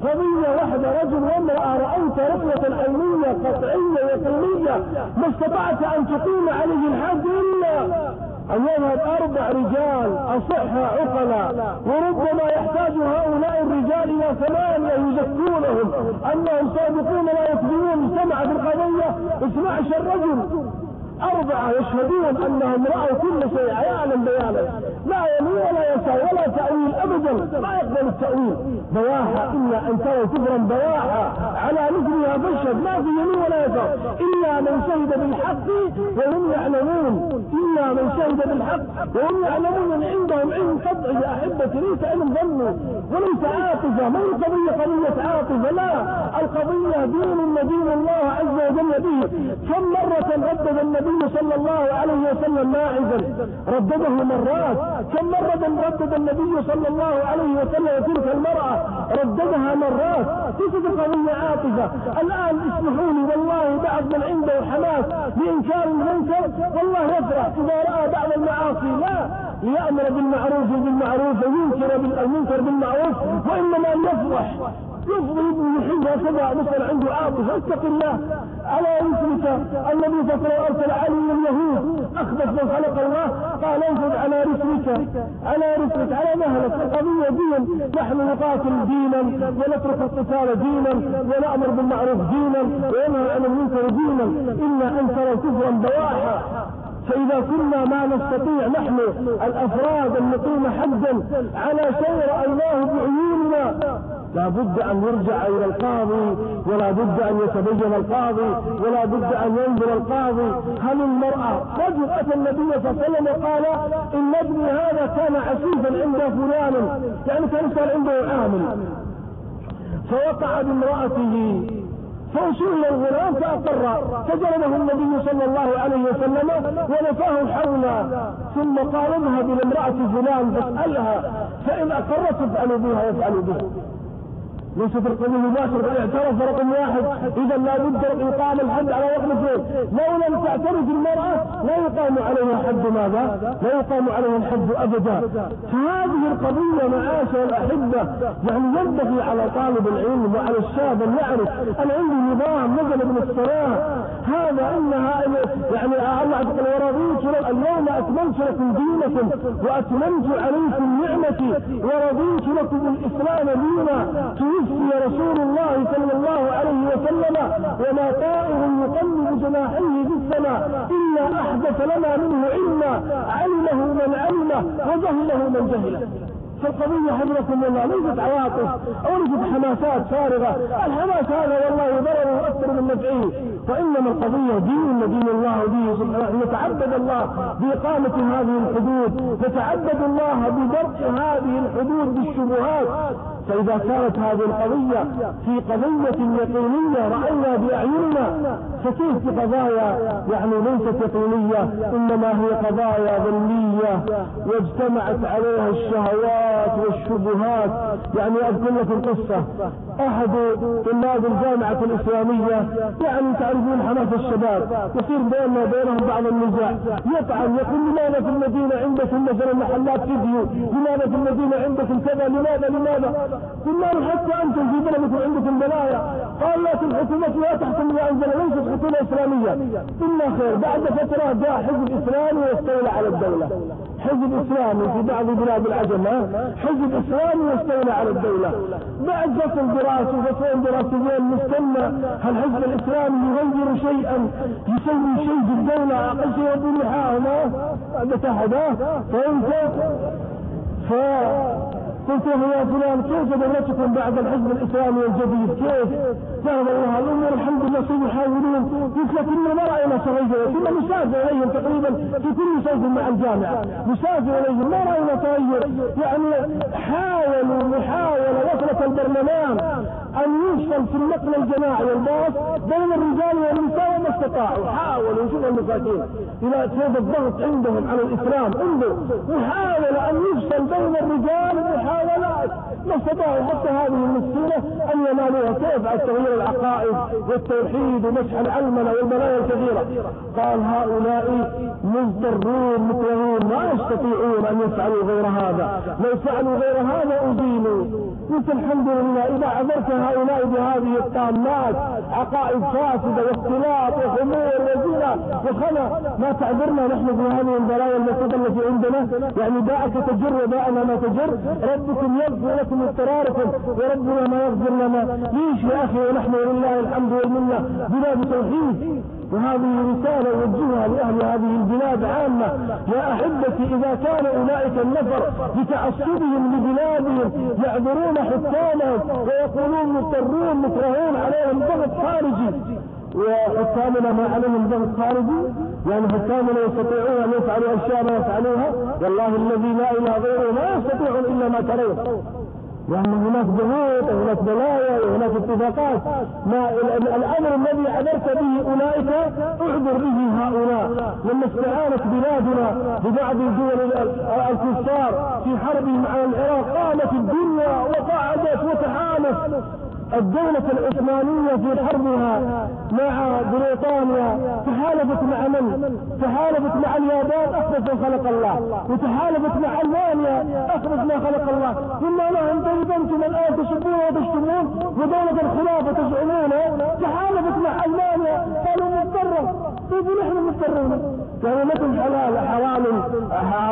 Speaker 1: قضية واحدة رجل وامرأة رأيت رؤية عينية قطعية يقينية ما استطعت أن تقيم عليه الحد إلا. أن يذهب أربع رجال أصحى عقلا وربما يحتاج هؤلاء الرجال إلى ثمانية يزكونهم. أنهم صادقون لا يكذبون اجتمع في القضية 12 رجل أربعة يشهدون أنهم رأوا كل شيء عيانا بيانا. لا يمين يسار ولا تأويل أبدا. لا يقبل التأويل. بواحة إلا أن تروا كفرا بواحة. على مثلها بشر. ما في يمين ولا يسار. إلا من شهد بالحق وهم يعلمون. إلا من شهد بالحق وهم يعلمون. أن عندهم علم قطع يا أحبتي ليس علم ظنه وليس عاطفة. ما هي قضية قضية عاطفة؟ لا. القضية دين دين الله عز وجل به. كم مرة ردد النبي صلى الله عليه وسلم ماعزا؟ ردده مرات. كم مرة ردد النبي صلى الله عليه وسلم تلك المرأة رددها مرات. ليست القضية عاطفة. الآن اسمحوا لي والله بعض من عنده حماس لإنكار المنكر. والله يفرح إذا رأى بعض المعاصي. لا ليأمر بالمعروف بالمعروف وينكر المنكر بالمعروف وإنما يفرح. يفضل يحب هكذا مثلا عنده عاطفه اتق الله على رسلك الذي فكر ارسل علي اليهود اخبث من خلق الله قال انفذ على رسلك على رسلك على مهلك القضية دين نحن نقاتل دينا ونترك القتال دينا ونامر بالمعروف دينا وينهى عن المنكر دينا الا ان تروا كفرا بواحا فإذا كنا ما نستطيع نحن الأفراد أن نقيم حدا على شيء رأيناه بعيوننا لا بد أن يرجع إلى القاضي ولا بد أن يتبين القاضي ولا بد أن ينظر القاضي. هل المرأة رجل أتى النبي صلى الله عليه وسلم وقال إن ابني هذا كان عسيفا عند فلان يعني كان صار عنده عامل. فوقع بامرأته فأسئل الغلام فأقر. فجلبه النبي صلى الله عليه وسلم ونفاه حولا ثم قال اذهب إلى امرأة فلان فاسألها فإن أقرت فافعلوا بها وافعلوا بها في القبول مباشر اعترف رقم واحد. إذا لابد اقام الحد على اثنين لو لم تعترف المرأة لا يقام عليها حد ماذا؟ لا يقام عليها الحد أبدا. فهذه القضية معاشر الاحبة يعني ينبغي على طالب العلم وعلى الشاب أن يعرف. أنا عندي نظام نزل من السماء هذا أنها يعني الله عز ورضيت اليوم اكملت لكم دينكم وأتممت عليكم نعمتي ورضيت لكم الإسلام دينا توفي رسول الله صلى الله عليه وسلم وما طائر يقلب جناحيه في السماء إلا أحدث لنا منه علما علمه من علمه وجهله من جهله فالقضية حضركم الله ليست عواطف أو ليست حماسات فارغة. الحماس هذا والله ضرره أكثر من نفعه. وانما القضية دين دين الله به نتعبد الله بإقامة هذه الحدود نتعبد الله بدرء هذه الحدود بالشبهات. فإذا كانت هذه القضية في قضية يقينية رأينا بأعيننا فكيف قضايا يعني ليست يقينية إنما هي قضايا ظلمية واجتمعت عليها الشهوات والشبهات. يعني أذكر لكم قصة أحد طلاب الجامعة الإسلامية يعني تعرفون حماس الشباب يصير بيننا وبينهم بعض النزاع. يطعن يقول لماذا في المدينة عندكم مثلا محلات فيديو؟ لماذا في المدينة عندكم كذا؟ لماذا؟ لماذا؟ له حتى أنتم في بلدكم عندكم بلايا قال لكن حكومة لا تحكم ما أنزل ليست حكومة اسلامية إلا خير. بعد فترة جاء حزب إسلامي واستولى على الدولة. حزب إسلامي في بعض بلاد العجم حزب إسلامي واستولى على الدولة. بعد فصل دراسي وفصلين دراسيين مستنى. هل الحزب الإسلامي يغير شيئا؟ يسوي شيء في الدولة؟ أقل شيء يقول بعد تحت فهمت؟ ف قلت له يا فلان كيف دولتكم بعد الحزب الإسلامي الجديد؟ كيف؟ قال والله الأمور الحمد لله سيحاولون قلت لك أنا ما رأينا تغير كنا نسافر اليهم تقريبا في كل صيف مع الجامعة. نسافر اليهم ما رأينا تغير يعني حاولوا محاولة وصلت البرلمان. أن يوصل في النقل الجماعي الباص بين الرجال والنساء وما استطاعوا. حاولوا شوف المساكين. إلى كيف الضغط عندهم على الإسلام عنده. محاولة أن يفصل بين الرجال محاولات ما استطاعوا حتى هذه المسكينة أن ينالوها. كيف؟ على تغيير العقائد والتوحيد ومسح العلمنة والبلايا الكثيرة قال هؤلاء مضطرون مكرهون ما يستطيعون أن يفعلوا غير هذا. لو فعلوا غير هذا أزيلوا. قلت الحمد لله إذا عذرت هؤلاء بهذه الطامات عقائد فاسدة واختلاط وخمور وزنا وخنا ما تعذرنا نحن بهذه البلايا البسيطة التي عندنا؟ يعني باعك تجر وباءنا ما تجر. ربكم يغفر لكم اضطراركم وربنا ما يغفر لنا. ليش يا أخي ونحن ولله الحمد والمنة؟ بلاد توحيد. وهذه رسالة أوجهها لأهل هذه البلاد عامة. يا أحبتي إذا كان أولئك النفر بتعصبهم لبلادهم يعذرون حكامهم ويقولون مضطرون مكرهون عليهم ضغط خارجي. وحكامنا ما عليهم ضغط خارجي؟ يعني حكامنا يستطيعون أن يفعلوا أشياء ما يفعلوها؟ والله الذي لا إله غيره لا يستطيعون إلا ما ترون لأن هناك ضغوط وهناك بلايا وهناك اتفاقات. ما الأمر الذي عبرت به أولئك أعذر به هؤلاء. لما استعانت بلادنا ببعض الدول الكفار في حربهم على العراق قامت الدنيا وقعدت وتحالف الدولة العثمانية في حربها مع بريطانيا تحالفت مع من؟ تحالفت مع اليابان أخرج ما خلق الله. وتحالفت مع ألمانيا أخرج ما خلق الله. ثم لهم طيب أنتم الآن تسبون وتشتمون ودولة الخلافة تزعمون. تحالفت مع ألمانيا. قالوا مضطرة طيب نحن مضطرون؟ لكم حلال حرام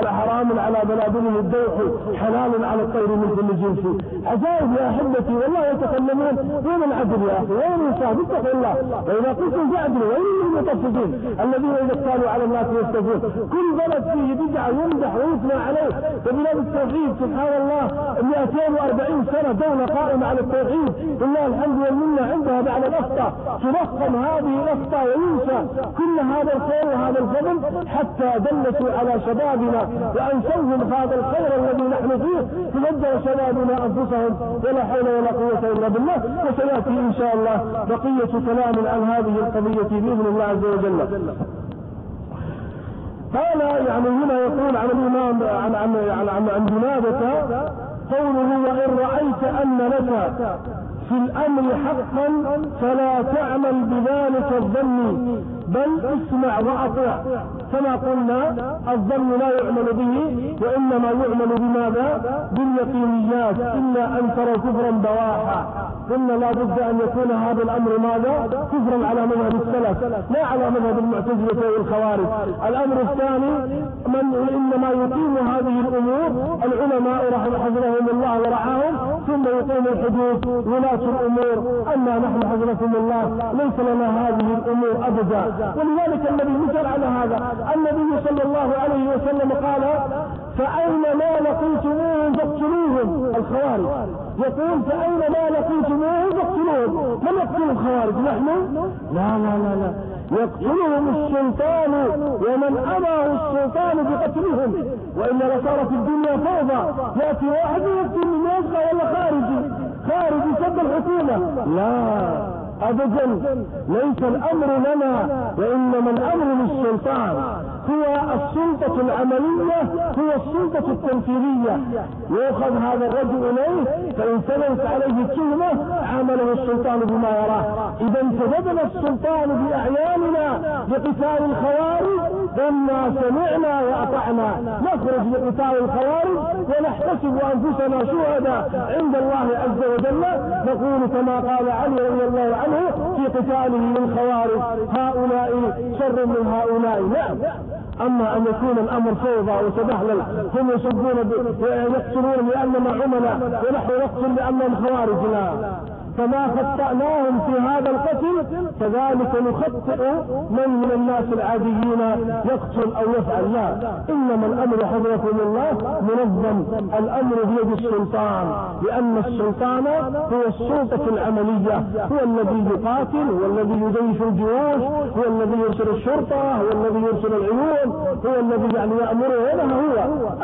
Speaker 1: حرام على بلادهم الدوح حلال على الطير من كل جنس. عجائب يا أحبتي والله يتكلمون. وين العدل يا أخي؟ وين الانصاف اتقوا الله. وإذا قلتم فاعدلوا وين المتصفين؟ الذين إذا اكتالوا على الناس يستفون كل بلد فيه بدعة يمدح ويثنى عليه. وبلاد التوحيد سبحان الله 240 سنة دوله قائمه على التوحيد. لله الحمد والمنة عندها بعد الافطى تضخم هذه الافطى وينسى كل هذا الخير وهذا الفضل. حتى دلسوا على شبابنا وانسوهم هذا الخير الذي نحن فيه تبدل شبابنا أنفسهم ولا حول ولا قوة إلا بالله. وسيأتي إن شاء الله بقية كلام عن هذه القضية بإذن الله عز وجل. قال يعني هنا يقول عن الإمام عن عن عن, عن, عن جنابة قوله وإن رأيت أن لك في الأمر حقا فلا تعمل بذلك الظن. بل اسمع وأطع. كما قلنا الظن لا يعمل به وإنما يعمل بماذا؟ باليقينيات إلا أن تروا كفرا بواحا. قلنا لا بد أن يكون هذا الأمر ماذا؟ كفرا على مذهب السلف لا على مذهب المعتزلة والخوارج. الأمر الثاني من إنما يقيم هذه الأمور العلماء حفظهم الله ورعاهم ثم يقيم الحدود ولاة الأمور. أما نحن حفظكم الله ليس لنا هذه الأمور ابدا. ولذلك النبي مثل على هذا. النبي صلى الله عليه وسلم قال فأين ما لقيتموهم فاقتلوهم؟ الخوارج. يقول فأين ما لقيتموهم فاقتلوهم؟ من يقتل الخوارج. نحن؟ لا لا لا لا. يقتلهم السلطان ومن أمره السلطان بقتلهم. وإلا لصارت الدنيا فوضى. يأتي واحد يقتل من يبقى ولا خارجي خارجي سد الحكومة. لا. أبدا ليس الأمر لنا وإنما الأمر للسلطان. هو السلطة العملية هو السلطة التنفيذية. يؤخذ هذا الرجل إليه فإن ثبت عليه التهمة عمله السلطان بما يراه. إذا انتدبنا السلطان بأعياننا لقتال الخوارج إنا سمعنا وأطعنا. نخرج لقتال الخوارج ونحتسب أنفسنا شهداء عند الله عز وجل. نقول كما قال علي رضي الله عنه في قتاله للخوارج هؤلاء شر من هؤلاء. نعم. أما أن يكون الأمر فوضى وتبهلل هم يسبون ويقتلون لاننا عملاء ونحن نقتل لانهم خوارج. لا كما خطأناهم في هذا القتل كذلك نخطئ من من الناس العاديين يقتل أو يفعل. لا إنما الأمر حضركم الله منظم. الأمر بيد السلطان لأن السلطان هو السلطة العملية هو الذي يقاتل هو الذي يضيف الجيوش هو الذي يرسل الشرطة هو الذي يرسل العيون هو الذي يعني يأمر هذا هو.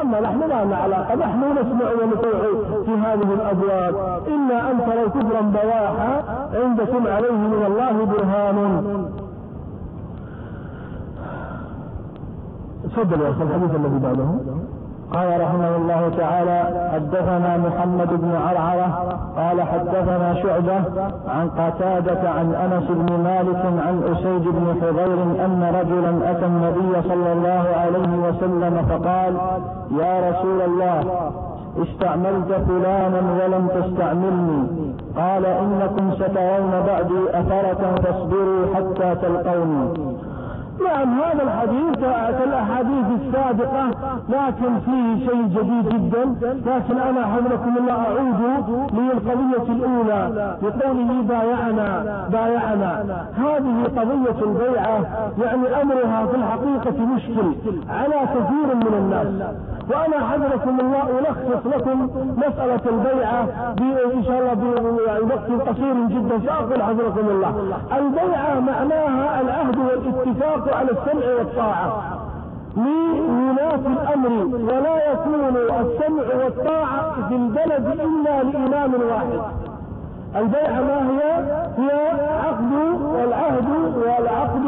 Speaker 1: أما نحن لا لنا علاقة نحن نسمع ونطيع في هذه الأبواب. إلا أن تروا كفرا بواحا عندكم عليه من الله برهان. تفضل يا أخي الحديث الذي بعده.
Speaker 2: قال رحمه الله تعالى حدثنا محمد بن عرعرة قال حدثنا شعبة عن قتادة عن أنس بن مالك عن أسيد بن حضير أن رجلا أتى النبي صلى الله عليه وسلم فقال يا رسول الله استعملت فلانا ولم تستعملني. قال إنكم سترون بعدي أثرة فاصبروا حتى تلقوني.
Speaker 1: نعم هذا الحديث كالاحاديث السابقة لكن فيه شيء جديد جدا. لكن أنا حفظكم الله أعود للقضية الأولى بقوله بايعنا بايعنا. هذه قضية البيعة يعني أمرها في الحقيقة مشكل على كثير من الناس. وأنا حضركم الله ألخص لكم مسألة البيعة إن شاء الله بوقت يعني قصير جدا سأقول حضركم الله. البيعة معناها العهد والاتفاق على السمع والطاعة. لولاة الأمر ولا يكون السمع والطاعة في البلد إلا لإمام واحد. البيعة ما هي؟ هي عقد والعهد والعقد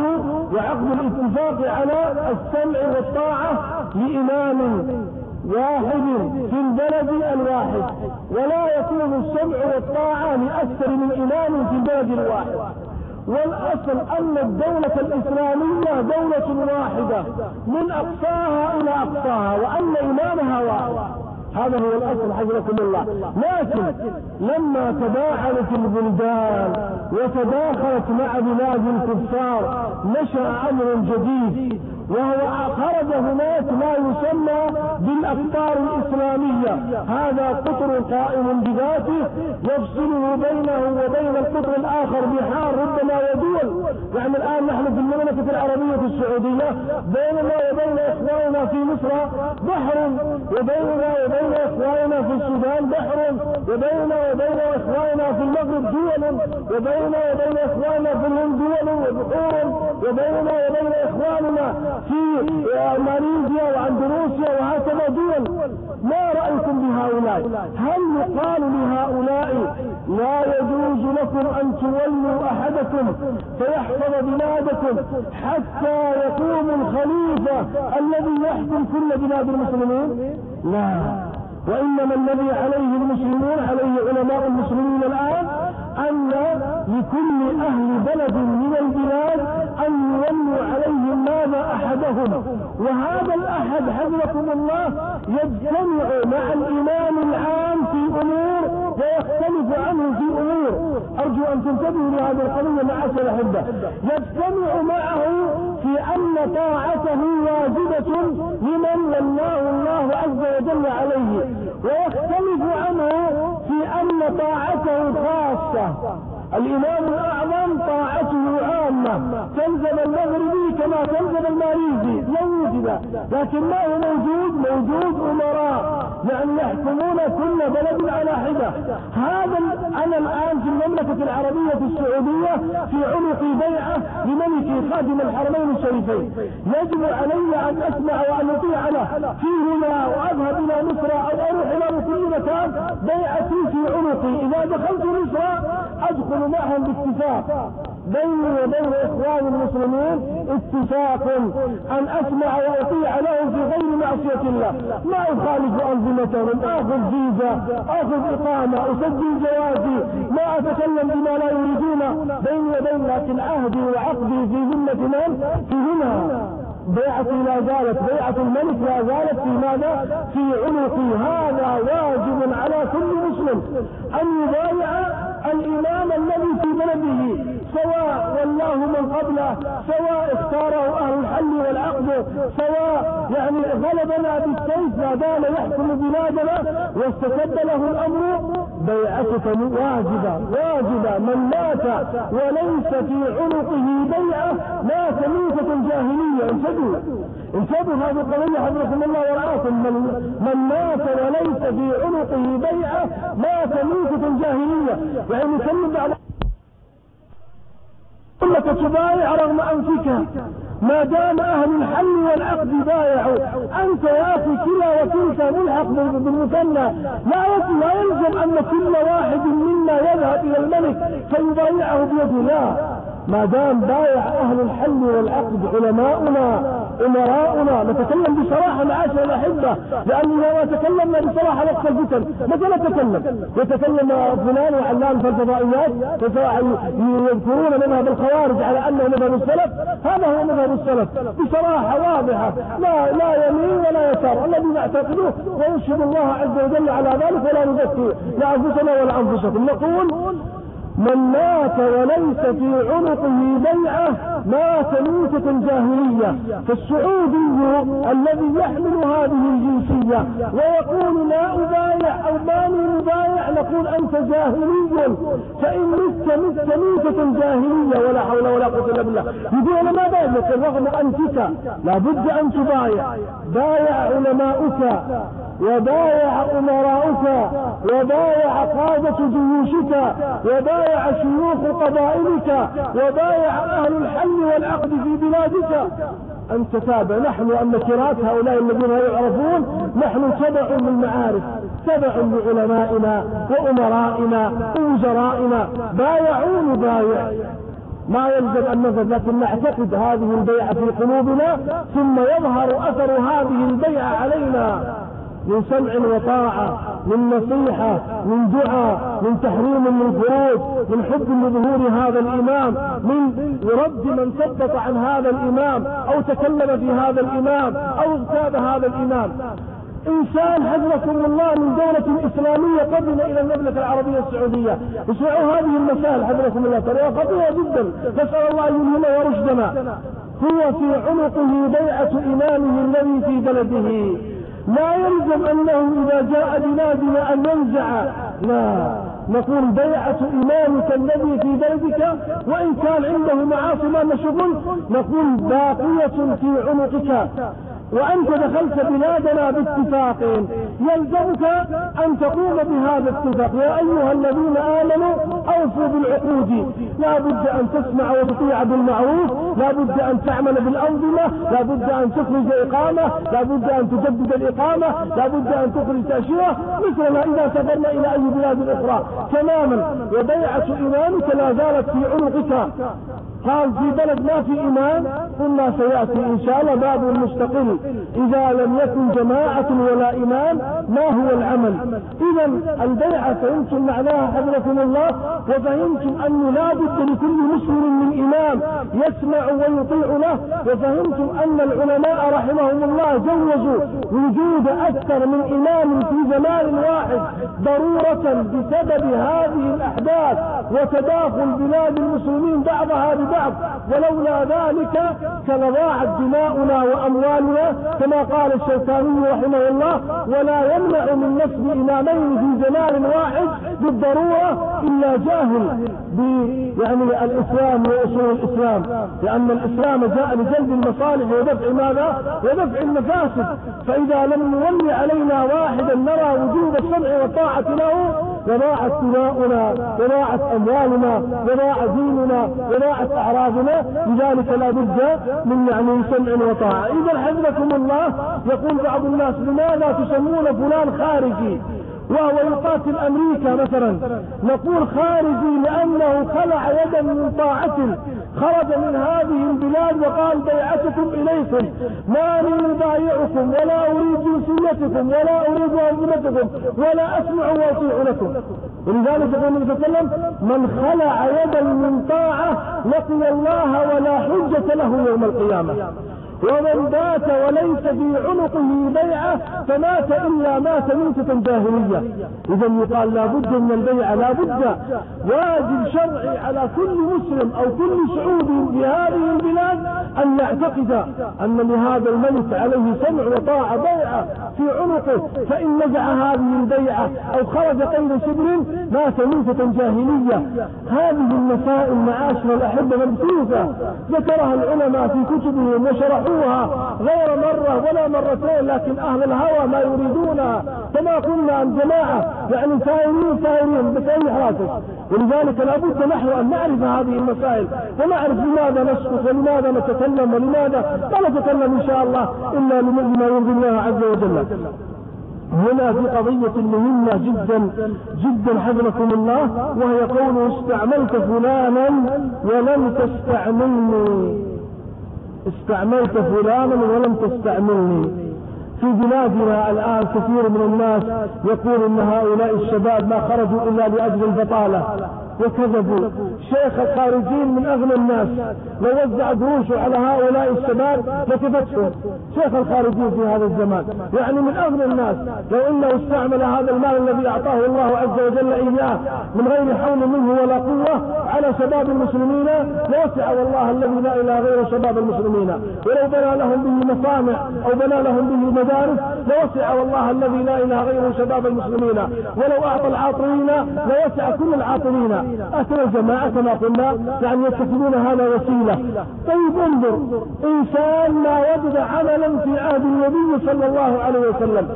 Speaker 1: وعقد الاتفاق على السمع والطاعة لإمام واحد في البلد الواحد. ولا يكون السمع والطاعة لأكثر من إمام في البلد الواحد. والأصل أن الدولة الإسلامية دولة واحدة من أقصاها إلى أقصاها وأن إمامها واحد. هذا هو الأصل حفظكم الله. لكن لما تباعدت البلدان وتداخلت مع بلاد الكفار نشأ أمر جديد وهو خرج هناك ما يسمى بالأقطار الإسلامية. هذا قطر قائم بذاته يفصله بينه وبين القطر الآخر بحار ربما ودول يعني الآن نحن في المملكة العربية السعودية بيننا وبين إخواننا في مصر بحر وبيننا وبين إخواننا في السودان بحر وبيننا وبين إخواننا في المغرب دول وبيننا وبين إخواننا في الهند دول وبحور وبيننا وبين إخواننا في ماليزيا وأندونيسيا وهكذا دول. ما رأيكم بهؤلاء؟ هل يقال لهؤلاء لا يجوز لكم أن تولوا أحدكم فيحفظ بلادكم حتى يقوم الخليفة الذي يحكم كل بلاد المسلمين؟ لا. وإنما الذي عليه المسلمون عليه علماء المسلمين الآن أن لكل أهل بلد من البلاد أن يولوا عليهم ماذا احدهم وهذا الأحد حفظكم الله يجتمع مع الإمام العام في امور ويختلف عنه في امور أرجو أن تنتبهوا لهذه القضية معاشر الأحبة. يجتمع معه في أن طاعته واجبة لمن ولاه الله عز وجل عليه. ويختلف عنه في أن طاعته خاصة. الإمام الأعظم طاعته عامة. تنزل المغربي كما تنزل الماليزي لو وجد لكن ما هو موجود؟ موجود امراء يعني يحكمون كل بلد على حدة. هذا أنا الآن في المملكة العربية السعودية في عنق بيعة لملك خادم الحرمين الشريفين. يجب علي أن أسمع وأن أطيع له. في هنا وأذهب إلى مصر أو أروح إلى كل مكان بيعتي في عنقي. إذا دخلت مصر معهم باتفاق بيني وبين إخوان المسلمين اتفاق أن أسمع وأطيع لهم في غير معصية الله. ما أخالف انظمتهم آخذ فيزا آخذ إقامة أسجل جوازي. ما أتكلم بما لا يريدون. بيني وبين لكن عهدي وعقدي في ذمة من في هنا. بيعتي لا زالت بيعة الملك لا زالت في ماذا؟ في عنقي. هذا واجب على كل مسلم. أن يبايع الإمام الذي في بلده سواء والله من قبله سواء اختاره أهل الحل والعقد سواء يعني غلبنا بالسيف ما دام يحكم بلادنا واستكد له الأمر بيعتك واجبة واجبة. من مات وليس في عنقه بيعة مات موتة جاهلية انتبهوا انتبهوا هذه القضية حضركم الله ورعاكم من, من مات وليس في عنقه بيعة مات موتة جاهلية. يعني كل بعض انك تبايع رغم أنفك. ما دام أهل الحل والعقد بايعوا. أنت يا أخي كلا وكلتا ملحق بالمثنى. لا لا يلزم أن كل واحد منا يذهب إلى الملك فيبايعه بيده لا ما دام بايع أهل الحل والعقد علماؤنا أمراؤنا نتكلم بصراحة معاشر الأحبة لأننا ما تكلمنا بصراحة وقت الفتن متى نتكلم. يتكلم فلان وعلان في الفضائيات يذكرون مذهب الخوارج على أنه مذهب السلف. هذا هو مذهب السلف. بصراحة واضحة. لا لا يمين ولا يسار. الذي نعتقده ونشهد الله عز وجل على ذلك ولا نزكي لا أنفسنا ولا أنفسكم. نقول من مات وليس في عنقه بيعة مات موتة جاهلية فالسعودي الذي يحمل هذه الجنسية. ويقول لا أبايع أو ماني مبايع نقول أنت جاهلي. فإن مت مت موتة جاهلية ولا حول ولا قوة إلا بالله. يقول ما بايعك رغم أنفك لابد أن تبايع. بايع علماؤك. وبايع أمراؤك وبايع قادة جيوشك وبايع شيوخ قبائلك وبايع أهل الحل والعقد في بلادك. أن تتابع نحن النكرات هؤلاء الذين لا يعرفون نحن تبع للمعارف تبع لعلمائنا وأمرائنا ووزرائنا. بايعون بايع. ما يلزم أن نظر لكن نعتقد هذه البيعة في قلوبنا ثم يظهر أثر هذه البيعة علينا. من سمع وطاعة من نصيحة من دعاء من تحريم من فروج من حب لظهور هذا الإمام من رد من سقط عن هذا الإمام أو تكلم في هذا الإمام أو اغتاب هذا الإمام. إنسان حفظكم الله من دولة إسلامية قدم إلى المملكة العربية السعودية. اسمعوا هذه المسائل حفظكم الله ترى خطيرة جدا. نسأل الله أن يلهمنا ورشدنا هو في عنقه بيعة إمامه الذي في بلده. لا يلزم أنه إذا جاء بلادنا أن ينزع. لا. نقول بيعة إمامك الذي في بلدك وإن كان عنده معاصي ما نشغل. نقول باقية في عنقك. وأنت دخلت بلادنا باتفاق. يلزمك أن تقوم بهذا الاتفاق. يا أيها الذين آمنوا أوفوا بالعقود. لا بد أن تسمع وتطيع بالمعروف. لا بد أن تعمل بالأنظمة. لا بد أن تخرج إقامة. لا بد أن تجدد الإقامة. لا بد أن تخرج تأشيرة. مثلنا إذا سافرنا إلى أي بلاد أخرى. تماما. وبيعة إمامك لا زالت في عنقك. قال في بلد ما في إمام قلنا سيأتي إن شاء الله باب مستقل. إذا لم يكن جماعة ولا إمام ما هو العمل؟ إذا البيعة فهمتم معناها حفظكم الله وفهمتم أنه لا بد لكل مسلم من إمام يسمع ويطيع له وفهمتم أن العلماء رحمهم الله جوزوا وجود أكثر من إمام في زمان واحد ضرورة بسبب هذه الأحداث وتداخل بلاد المسلمين بعضها ببعض. بعض ولولا ذلك كلضاعت دماؤنا وأموالنا كما قال الشوكاني رحمه الله ولا يمنع من نسب امامين في زمان واحد بالضرورة إلا جاهل ب يعني الإسلام وأصول الإسلام. لأن الإسلام جاء لجلب المصالح ودفع ماذا؟ ودفع المفاسد. فإذا لم نولي علينا واحدا نرى وجوب السمع والطاعة له وضاعت دماؤنا وضاعت أموالنا وضاع ديننا وضاعت أعراضنا لذلك لا بد من يعني سمع وطاعة. إذا حفظكم الله يقول بعض الناس لماذا تسمون فلان خارجي؟ وهو يقاتل أمريكا مثلا. نقول خارجي لأنه خلع يدا من طاعة خرج من هذه البلاد وقال بيعتكم إليكم. ماني يبايعكم ولا أريد جنسيتكم ولا أريد انظمتكم ولا أسمع وأطيع لكم. ولذلك يقول النبي صلى الله عليه وسلم من خلع يدا من طاعة لقي الله ولا حجة له يوم القيامة. ومن بات وليس في عنقه بيعة فمات إلا مات موتة جاهلية. إذا يقال لا بد من البيعة لا بد. واجب شرعي على كل مسلم أو كل سعودي في هذه البلاد أن يعتقد أن لهذا الملك عليه سمع وطاعة بيعة في عنقه فإن نزع هذه البيعة أو خرج قيد شبر مات موتة جاهلية. هذه المسائل معاشر الأحبة مبثوثة ذكرها العلماء في كتبهم وشرحوها. يريدوها غير مرة ولا مرتين لكن أهل الهوى ما يريدونها كما قلنا الجماعة يعني سائرين سائرين بأي حراسة. ولذلك لابد نحن أن نعرف هذه المسائل ونعرف لماذا نسكت ولماذا نتكلم ولماذا لا نتكلم إن شاء الله إلا لما يرضي الله عز وجل. هنا في قضية مهمة جدا جدا حفظكم الله وهي قوله استعملت فلانا ولم تستعملني. استعملت فلانا ولم تستعملني. في بلادنا الآن كثير من الناس يقول إن هؤلاء الشباب ما خرجوا إلا لأجل البطالة. وكذبوا. شيخ الخارجين من أغنى الناس. لو وزع دروسه على هؤلاء الشباب لكفتهم شيخ الخارجين في هذا الزمان. يعني من أغنى الناس. لو إنه استعمل هذا المال الذي أعطاه الله عز وجل إياه من غير حول منه ولا قوة على شباب المسلمين لوسع والله الذي لا إله غير شباب المسلمين. ولو بنى لهم به مصانع أو بنى لهم به مدارس لوسع والله الذي لا إله غير شباب المسلمين. ولو أعطى العاطلين لوسع كل العاطلين. أتى الجماعة كما قلنا يعني يتخذون هذا وسيلة. طيب انظر إنسان ما وجد عملا في عهد النبي صلى الله عليه وسلم.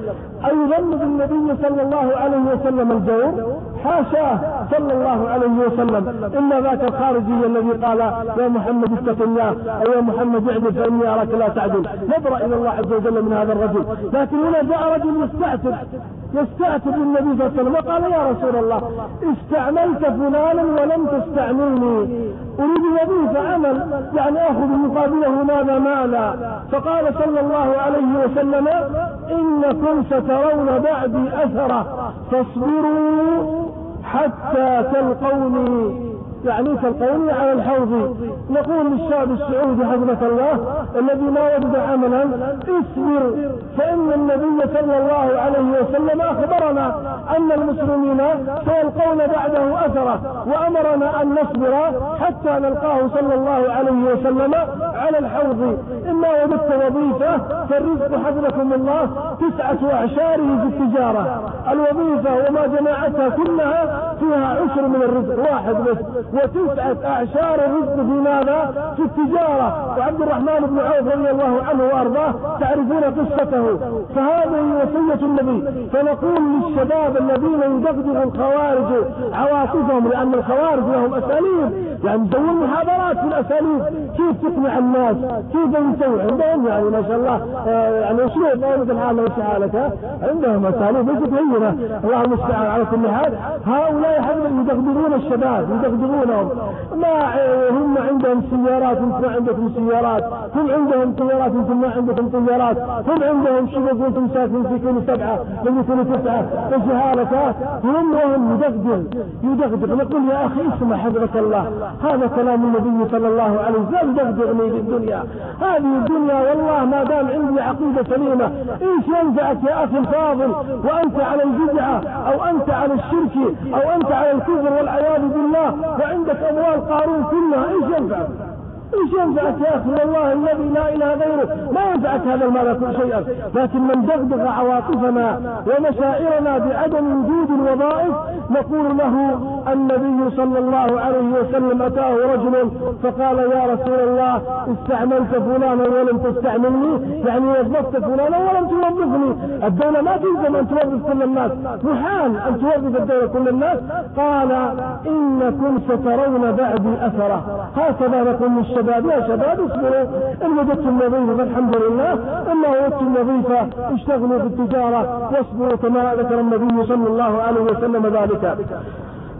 Speaker 1: أيظن بالنبي صلى الله عليه وسلم الجور؟ حاشاه صلى الله عليه وسلم. إلا ذاك الخارجي الذي قال يا محمد اتق الله أو يا محمد اعدل فإني أراك لا تعدل نظر إلى الله عز وجل من هذا الرجل. لكن هنا جاء رجل يستعتب يستعتب النبي صلى الله عليه وسلم وقال يا رسول الله استعملت فلانا ولم تستعملني. أريد وظيفة عمل يعني آخذ مقابله ماذا مالا. فقال صلى الله عليه وسلم إنكم سترون بعدي أثرة فاصبروا. حتى تلقوني يعني كالقول على الحوض. نقول للشعب السعودي حفظك الله الذي ما وجد عملا اصبر فإن النبي صلى الله عليه وسلم أخبرنا أن المسلمين سيلقون بعده أثره وأمرنا أن نصبر حتى نلقاه صلى الله عليه وسلم على الحوض. إما وجدت وظيفة فالرزق حفظكم الله تسعة أعشاره في التجارة. الوظيفة وما جماعتها كلها فيها عشر من الرزق واحد بس. وتسعة أعشار الرزق في ماذا؟ في التجارة. وعبد الرحمن بن عوف رضي الله عنه وأرضاه تعرفون قصته. فهذه وصية النبي. فنقول للشباب الذين يدغدغ الخوارج عواطفهم لأن الخوارج لهم أساليب. يعني يسوون محاضرات في الأساليب. كيف تقنع الناس؟ كيف يسوي عندهم يعني ما شاء الله آه، يعني أسلوب مثل الحال ليس حالك عندهم أساليب ليست هينة. الله المستعان على كل حال. هؤلاء يدغدغون الشباب يدغدغون لهم ما هم عندهم سيارات أنتم ما عندكم سيارات. هم عندهم سيارات أنتم ما عندكم سيارات هم عندهم شبك وأنتم ساكنين في كل سبعة من كل تسعة. وجهالة هم وهم يدغدغ يدغدغ. نقول يا أخي اسمع حضرة الله هذا كلام النبي صلى الله عليه وسلم. يدغدغني في الدنيا. هذه الدنيا والله ما دام عندي عقيدة سليمة. إيش ينفعك يا أخي الفاضل؟ وأنت على البدعة أو أنت على الشرك أو أنت على الكفر والعياذ بالله. وعندك أموال قارون كلها إيش ينفع إيش ينفعك يا أخي والله الذي لا إله غيره ما ينفعك هذا المال شيئا لكن من دغدغ عواطفنا ومشاعرنا بعدم وجود الوظائف نقول له النبي صلى الله عليه وسلم أتاه رجل فقال يا رسول الله استعملت فلانا ولم تستعملني؟ يعني وظفت فلانا ولم توظفني. الدولة ما تلزم أن توظف كل الناس. محال أن توظف الدولة كل الناس. قال إنكم سترون بعدي اثره هكذا نقول للشباب يا شباب اصبروا. إن وجدتم وظيفة فالحمد لله. اما وجدتم وظيفة اشتغلوا في التجارة واصبروا كما ذكر النبي صلى الله عليه وسلم ذلك.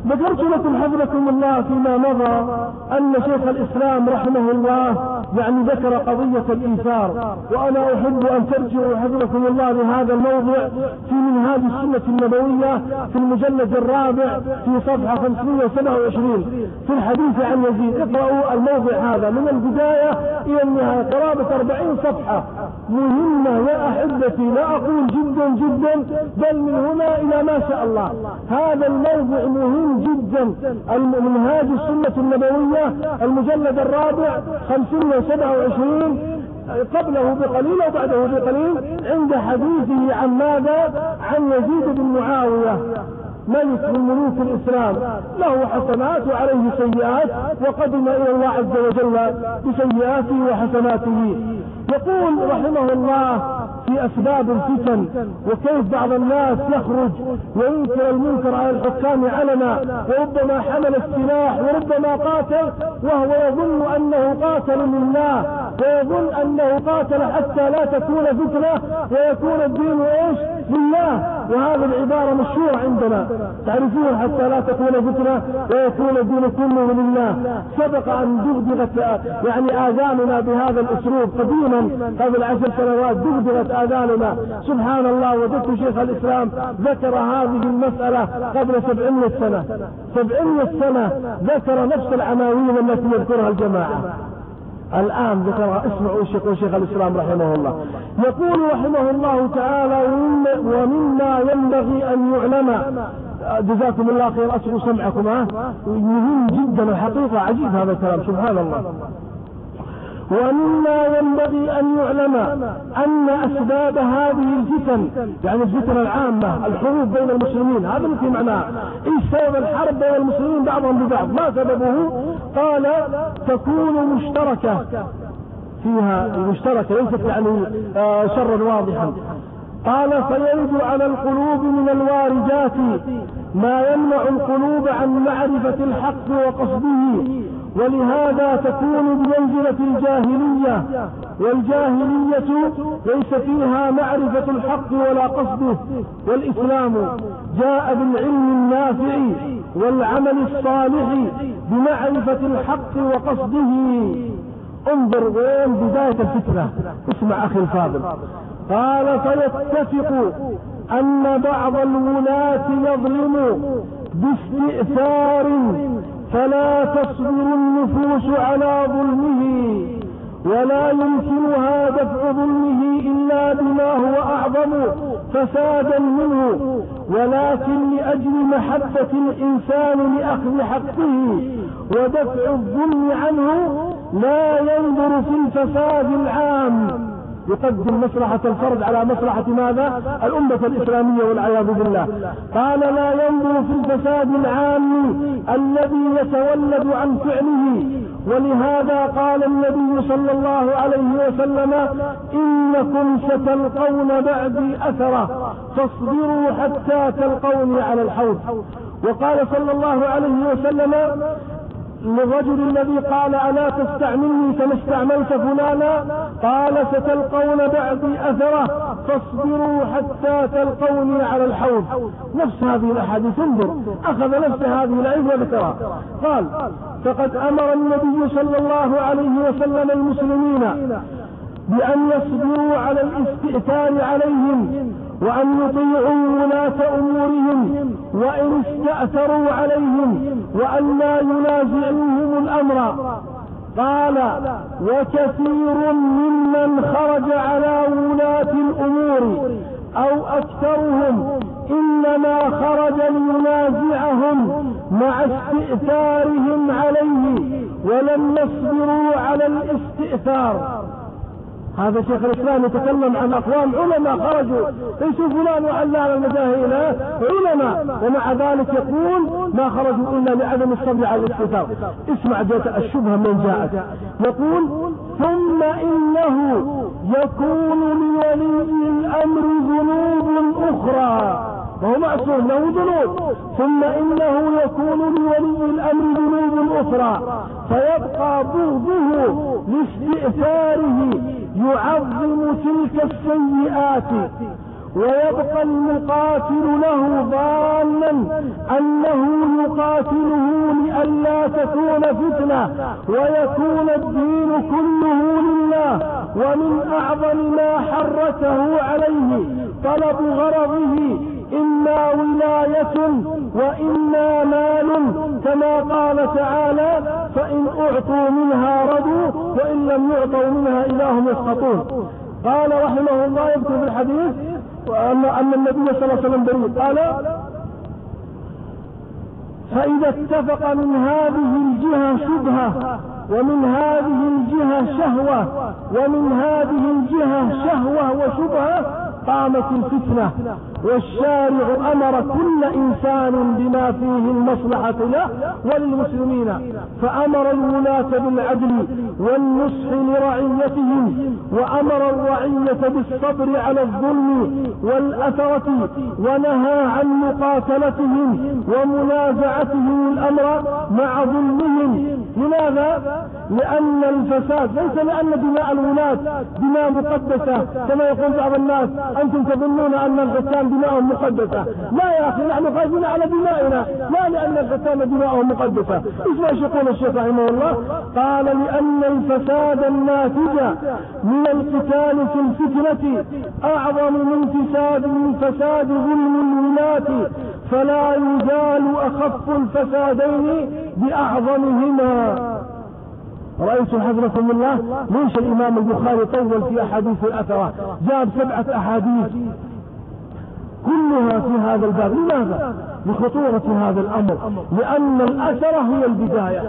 Speaker 1: ذكرت لكم حفظكم الله فيما مضى أن شيخ الإسلام رحمه الله يعني ذكر قضية الإيثار وأنا أحب أن ترجعوا حفظكم الله لهذا الموضع في منهاج السنة النبوية في المجلد الرابع في صفحة 527 في الحديث عن يزيد اقرأوا الموضع هذا من البداية إلى النهاية. قرابة 40 صفحة. مهمة يا أحبتي لا أقول جدا جدا بل من هنا إلى ما شاء الله. هذا الموضع مهم جدا. المنهاج السنة النبوية المجلد الرابع 527 قبله بقليل وبعده بقليل عند حديثه عن ماذا؟ عن يزيد بن معاوية ملك من ملوك الإسلام. له حسنات وعليه سيئات وقدم إلى الله عز وجل بسيئاته وحسناته. يقول رحمه الله في أسباب الفتن وكيف بعض الناس يخرج وينكر المنكر على الحكام علنا وربما حمل السلاح وربما قاتل وهو يظن أنه قاتل لله ويظن أنه قاتل حتى لا تكون فتنة ويكون الدين إيش؟ لله وهذه العبارة مشهورة عندنا. تعرفون حتى لا تكون فتنة ويكون الدين كله لله. سبق أن دغدغت يعني آذاننا بهذا الأسلوب قديما قبل عشر سنوات دغدغت آذاننا. سبحان الله وجدت شيخ الإسلام ذكر هذه المسألة قبل سبعين سنة. سبعين سنة ذكر نفس العناوين التي يذكرها الجماعة. الآن ذكر اسمعوا شيخ وشيخ الإسلام رحمه الله. يقول رحمه الله تعالى ومما ينبغي أن يعلم. جزاكم الله خير أسروا سمعكم مهم جدا الحقيقة عجيب هذا الكلام سبحان الله. ومما ينبغي أن يعلم أن أسباب هذه الفتن يعني الفتن العامة الحروب بين المسلمين هذا التي معناه. إيش سبب الحرب بين المسلمين بعضهم ببعض؟ ما سببه؟ قال تكون مشتركة فيها مشتركة ليست يعني آه شرا واضحا. قال فيرد على القلوب من الواردات ما يمنع القلوب عن معرفة الحق وقصده. ولهذا تكون بمنزلة الجاهلية والجاهلية ليس فيها معرفة الحق ولا قصده والإسلام جاء بالعلم النافع والعمل الصالح بمعرفة الحق وقصده. انظر وين بداية الفتنة. اسمع أخي الفاضل. قال فيتفق أن بعض الولاة يظلم باستئثار فلا تصبر النفوس على ظلمه ولا يمكنها دفع ظلمه إلا بما هو أعظم فسادا منه ولكن لأجل محبة الإنسان لأخذ حقه ودفع الظلم عنه لا ينظر في الفساد العام. يقدم مصلحة الفرد على مصلحة ماذا؟ الأمة الإسلامية والعياذ بالله. قال لا ينظر في الفساد العام الذي يتولد عن فعله. ولهذا قال النبي صلى الله عليه وسلم إنكم ستلقون بعدي أثرة فاصبروا حتى تلقوني على الحوض. وقال صلى الله عليه وسلم للرجل الذي قال ألا تستعملني كما استعملت فلانا؟ قال ستلقون بعدي أثرة فاصبروا حتى تلقوني على الحوض. نفس هذه الأحاديث انظر أخذ نفس هذه العلم وذكرها. قال فقد أمر النبي صلى الله عليه وسلم المسلمين بأن يصبروا على الاستئثار عليهم وأن يطيعوا ولاة أمورهم وإن استأثروا عليهم وأن لا ينازعوهم الأمر. قال وكثير ممن خرج على ولاة الأمور أو أكثرهم إنما خرج لينازعهم مع استئثارهم عليه ولم يصبروا على الاستئثار. هذا شيخ الإسلام يتكلم عن أقوام علماء خرجوا ليسوا فلان وعلان المجاهيل علماء ومع ذلك يقول ما خرجوا إلا لعدم الصبر على الاستثار اسمع الشبهة من جاءت. يقول ثم إنه يكون لولي الأمر ذنوب أخرى. وهو معصوم له ذنوب ثم إنه يكون لولي الأمر ذنوب أخرى. فيبقى بغضه لاستئثاره يعظم تلك السيئات. ويبقى المقاتل له ظانا أنه يقاتله لئلا تكون فتنة. ويكون الدين كله لله ومن أعظم ما حركه عليه طلب غرضه إما ولاية وإما مال كما قال تعالى فإن أعطوا منها رضوا وإن لم يعطوا منها إذا هم يسقطون قال رحمه الله يذكر في الحديث أن النبي صلى الله عليه وسلم بريء قال فإذا اتفق من هذه الجهة شبهة ومن هذه الجهة شهوة ومن هذه الجهة شهوة وشبهة قامت الفتنة والشارع أمر كل إنسان بما فيه المصلحة له وللمسلمين فأمر الولاة بالعدل والنصح لرعيتهم وأمر الرعية بالصبر على الظلم والأثرة ونهى عن مقاتلتهم ومنازعتهم الأمر مع ظلمهم لماذا؟ لأن الفساد ليس لأن دماء الولاة دماء مقدسة كما يقول بعض الناس أنتم تظنون أن الغسان دماءهم مقدسة لا يا أخي نحن خايفين على دمائنا لا لأن الغسان دماءهم مقدسة إيش يقول الشيخ رحمه الله؟ قال لأن الفساد الناتج من القتال في الفتنة أعظم من فساد من فساد ظلم الولاة. فلا يزال أخف الفسادين بأعظمهما. رأيت حفظكم الله ليش الإمام البخاري طول في أحاديث الأثرة؟ جاب سبعة أحاديث كلها في هذا الباب. لماذا؟ لخطورة هذا الأمر. لأن الأثر هي البداية.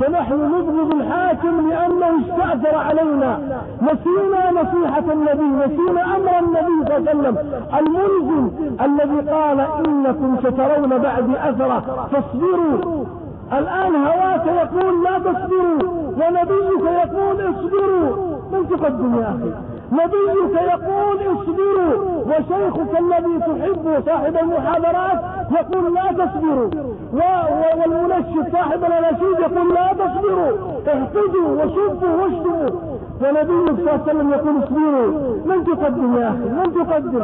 Speaker 1: فنحن نبغض الحاكم لأنه استأثر علينا. نسينا نصيحة النبي نسينا أمر النبي صلى الله عليه وسلم. الملزم الذي قال إنكم سترون بعد أثرة فاصبروا. الآن هواك يقول لا تصبروا ونبيك يقول اصبروا. من تقدم يا أخي؟ نبيك يقول اصبروا وشيخك الذي تحبه صاحب المحاضرات يقول لا تصبروا. والمنشد صاحب الاناشيد يقول لا تصبروا. احقدوا وشبوا واشتموا. ونبيك صلى الله عليه وسلم يقول اصبروا من تقدم يا أخي من تقدم.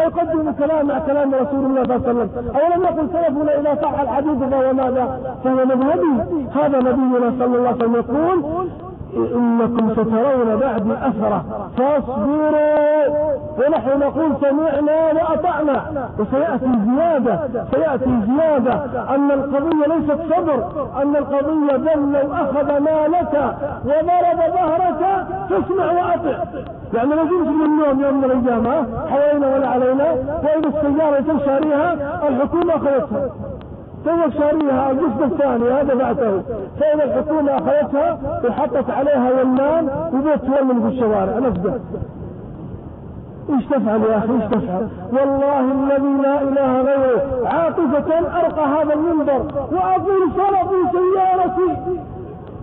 Speaker 1: ايقدم كلام مع كلام رسول الله صلى الله عليه وسلم. أولم يقل سلفنا إذا صح الحديث فهو ماذا؟ فهو نبي هذا نبينا صلى الله عليه وسلم يقول إنكم سترون بعد أثرة فاصبروا. ونحن نقول سمعنا وأطعنا. وسيأتي زيادة. سيأتي زيادة. أن القضية ليست صبر. أن القضية بل لو أخذ مالك وضرب ظهرك فاسمع وأطع. يعني لو جنس من اليوم يوم من الأيام حوالينا ولا علينا. وإذا السيارة تشاريها الحكومة أخذتها. ثم شاريها الجزء الثاني هذا بعته فإذا الحكومة أخذتها وحطت عليها ولان وبتولن في الشوارع. نفسه إيش تفعل يا أخي إيش تفعل والله الذي لا إله غيره عاطفة أرقى هذا المنبر وأقول صرفوا سيارتي.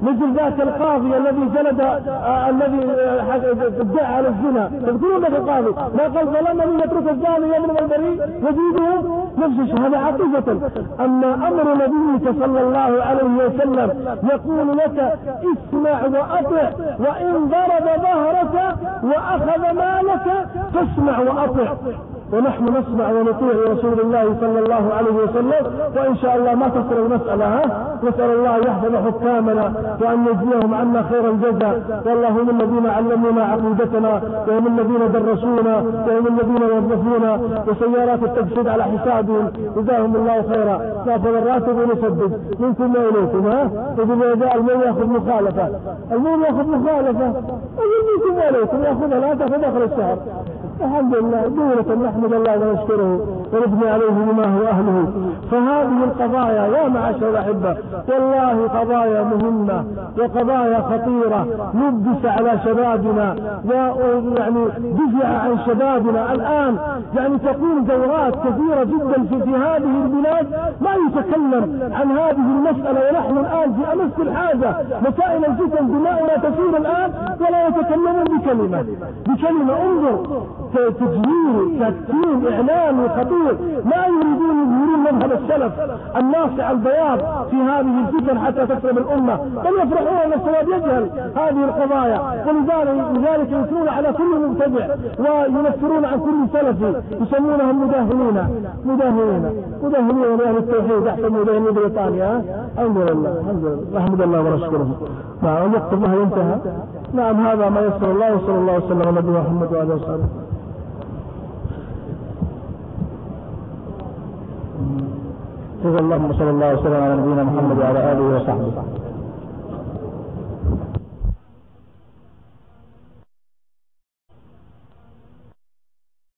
Speaker 1: مثل ذاك القاضي الذي جلد آه الذي آه ادعى على الزنا. تذكرون ذاك القاضي؟ ما قال ظلمني يترك الزاني يضرب البريء يزيده نفس هذا عقيدة. أما أمر نبيك صلى الله عليه وسلم يقول لك اسمع وأطع وإن ضرب ظهرك وأخذ مالك فاسمع وأطع. ونحن نسمع ونطيع رسول الله صلى الله عليه وسلم وإن شاء الله ما تصل المسألة ها؟ نسأل الله يحفظ حكامنا وأن يجزيهم عنا خير الجزاء. والله هم الذين علمونا عقيدتنا وهم الذين درسونا وهم الذين وظفونا. وسيارات التجسيد على حسابهم جزاهم الله خيرا. ناخذ الراتب ونسدد منكم إليكم ها؟ إذا جاء المن يأخذ مخالفة. المن يأخذ مخالفة. منكم إليكم يأخذها لا تأخذ اخر الشهر الحمد لله دولة نحمد الله ونشكره ونبني عليه بما هو أهله. فهذه القضايا يا معاشر الأحبة والله قضايا مهمة وقضايا خطيرة. لبس على شبابنا. ويعني دفع عن شبابنا. الآن يعني تكون دورات كثيرة جدا في, في هذه البلاد. ما يتكلم عن هذه المسألة. ونحن الآن في أمس الحاجة. مسائل الفتن دماؤنا تسير الآن ولا يتكلمون بكلمة. بكلمة. انظر. تجميل تكتيم اعلان خطير ما يريدون يظهرون مذهب السلف الناصع البياض في هذه الفتن حتى تسلم الأمة. بل يفرحون أن الشباب يجهل هذه القضايا. ولذلك لذلك ينكرون على كل مبتدع وينفرون عن كل سلفي يسمونهم مداهنين. مداهنين. مداهنين لأهل التوحيد أحسن مداهنين بريطانيا. الحمد لله. الحمد لله. نحمد الله ونشكره نعم الوقت الله انتهى نعم هذا ما يسر الله وصلى الله وسلم على نبينا محمد وعلى آله وصحبه. جزا اللهم صلى الله وسلم على نبينا محمد وعلى آله وصحبه.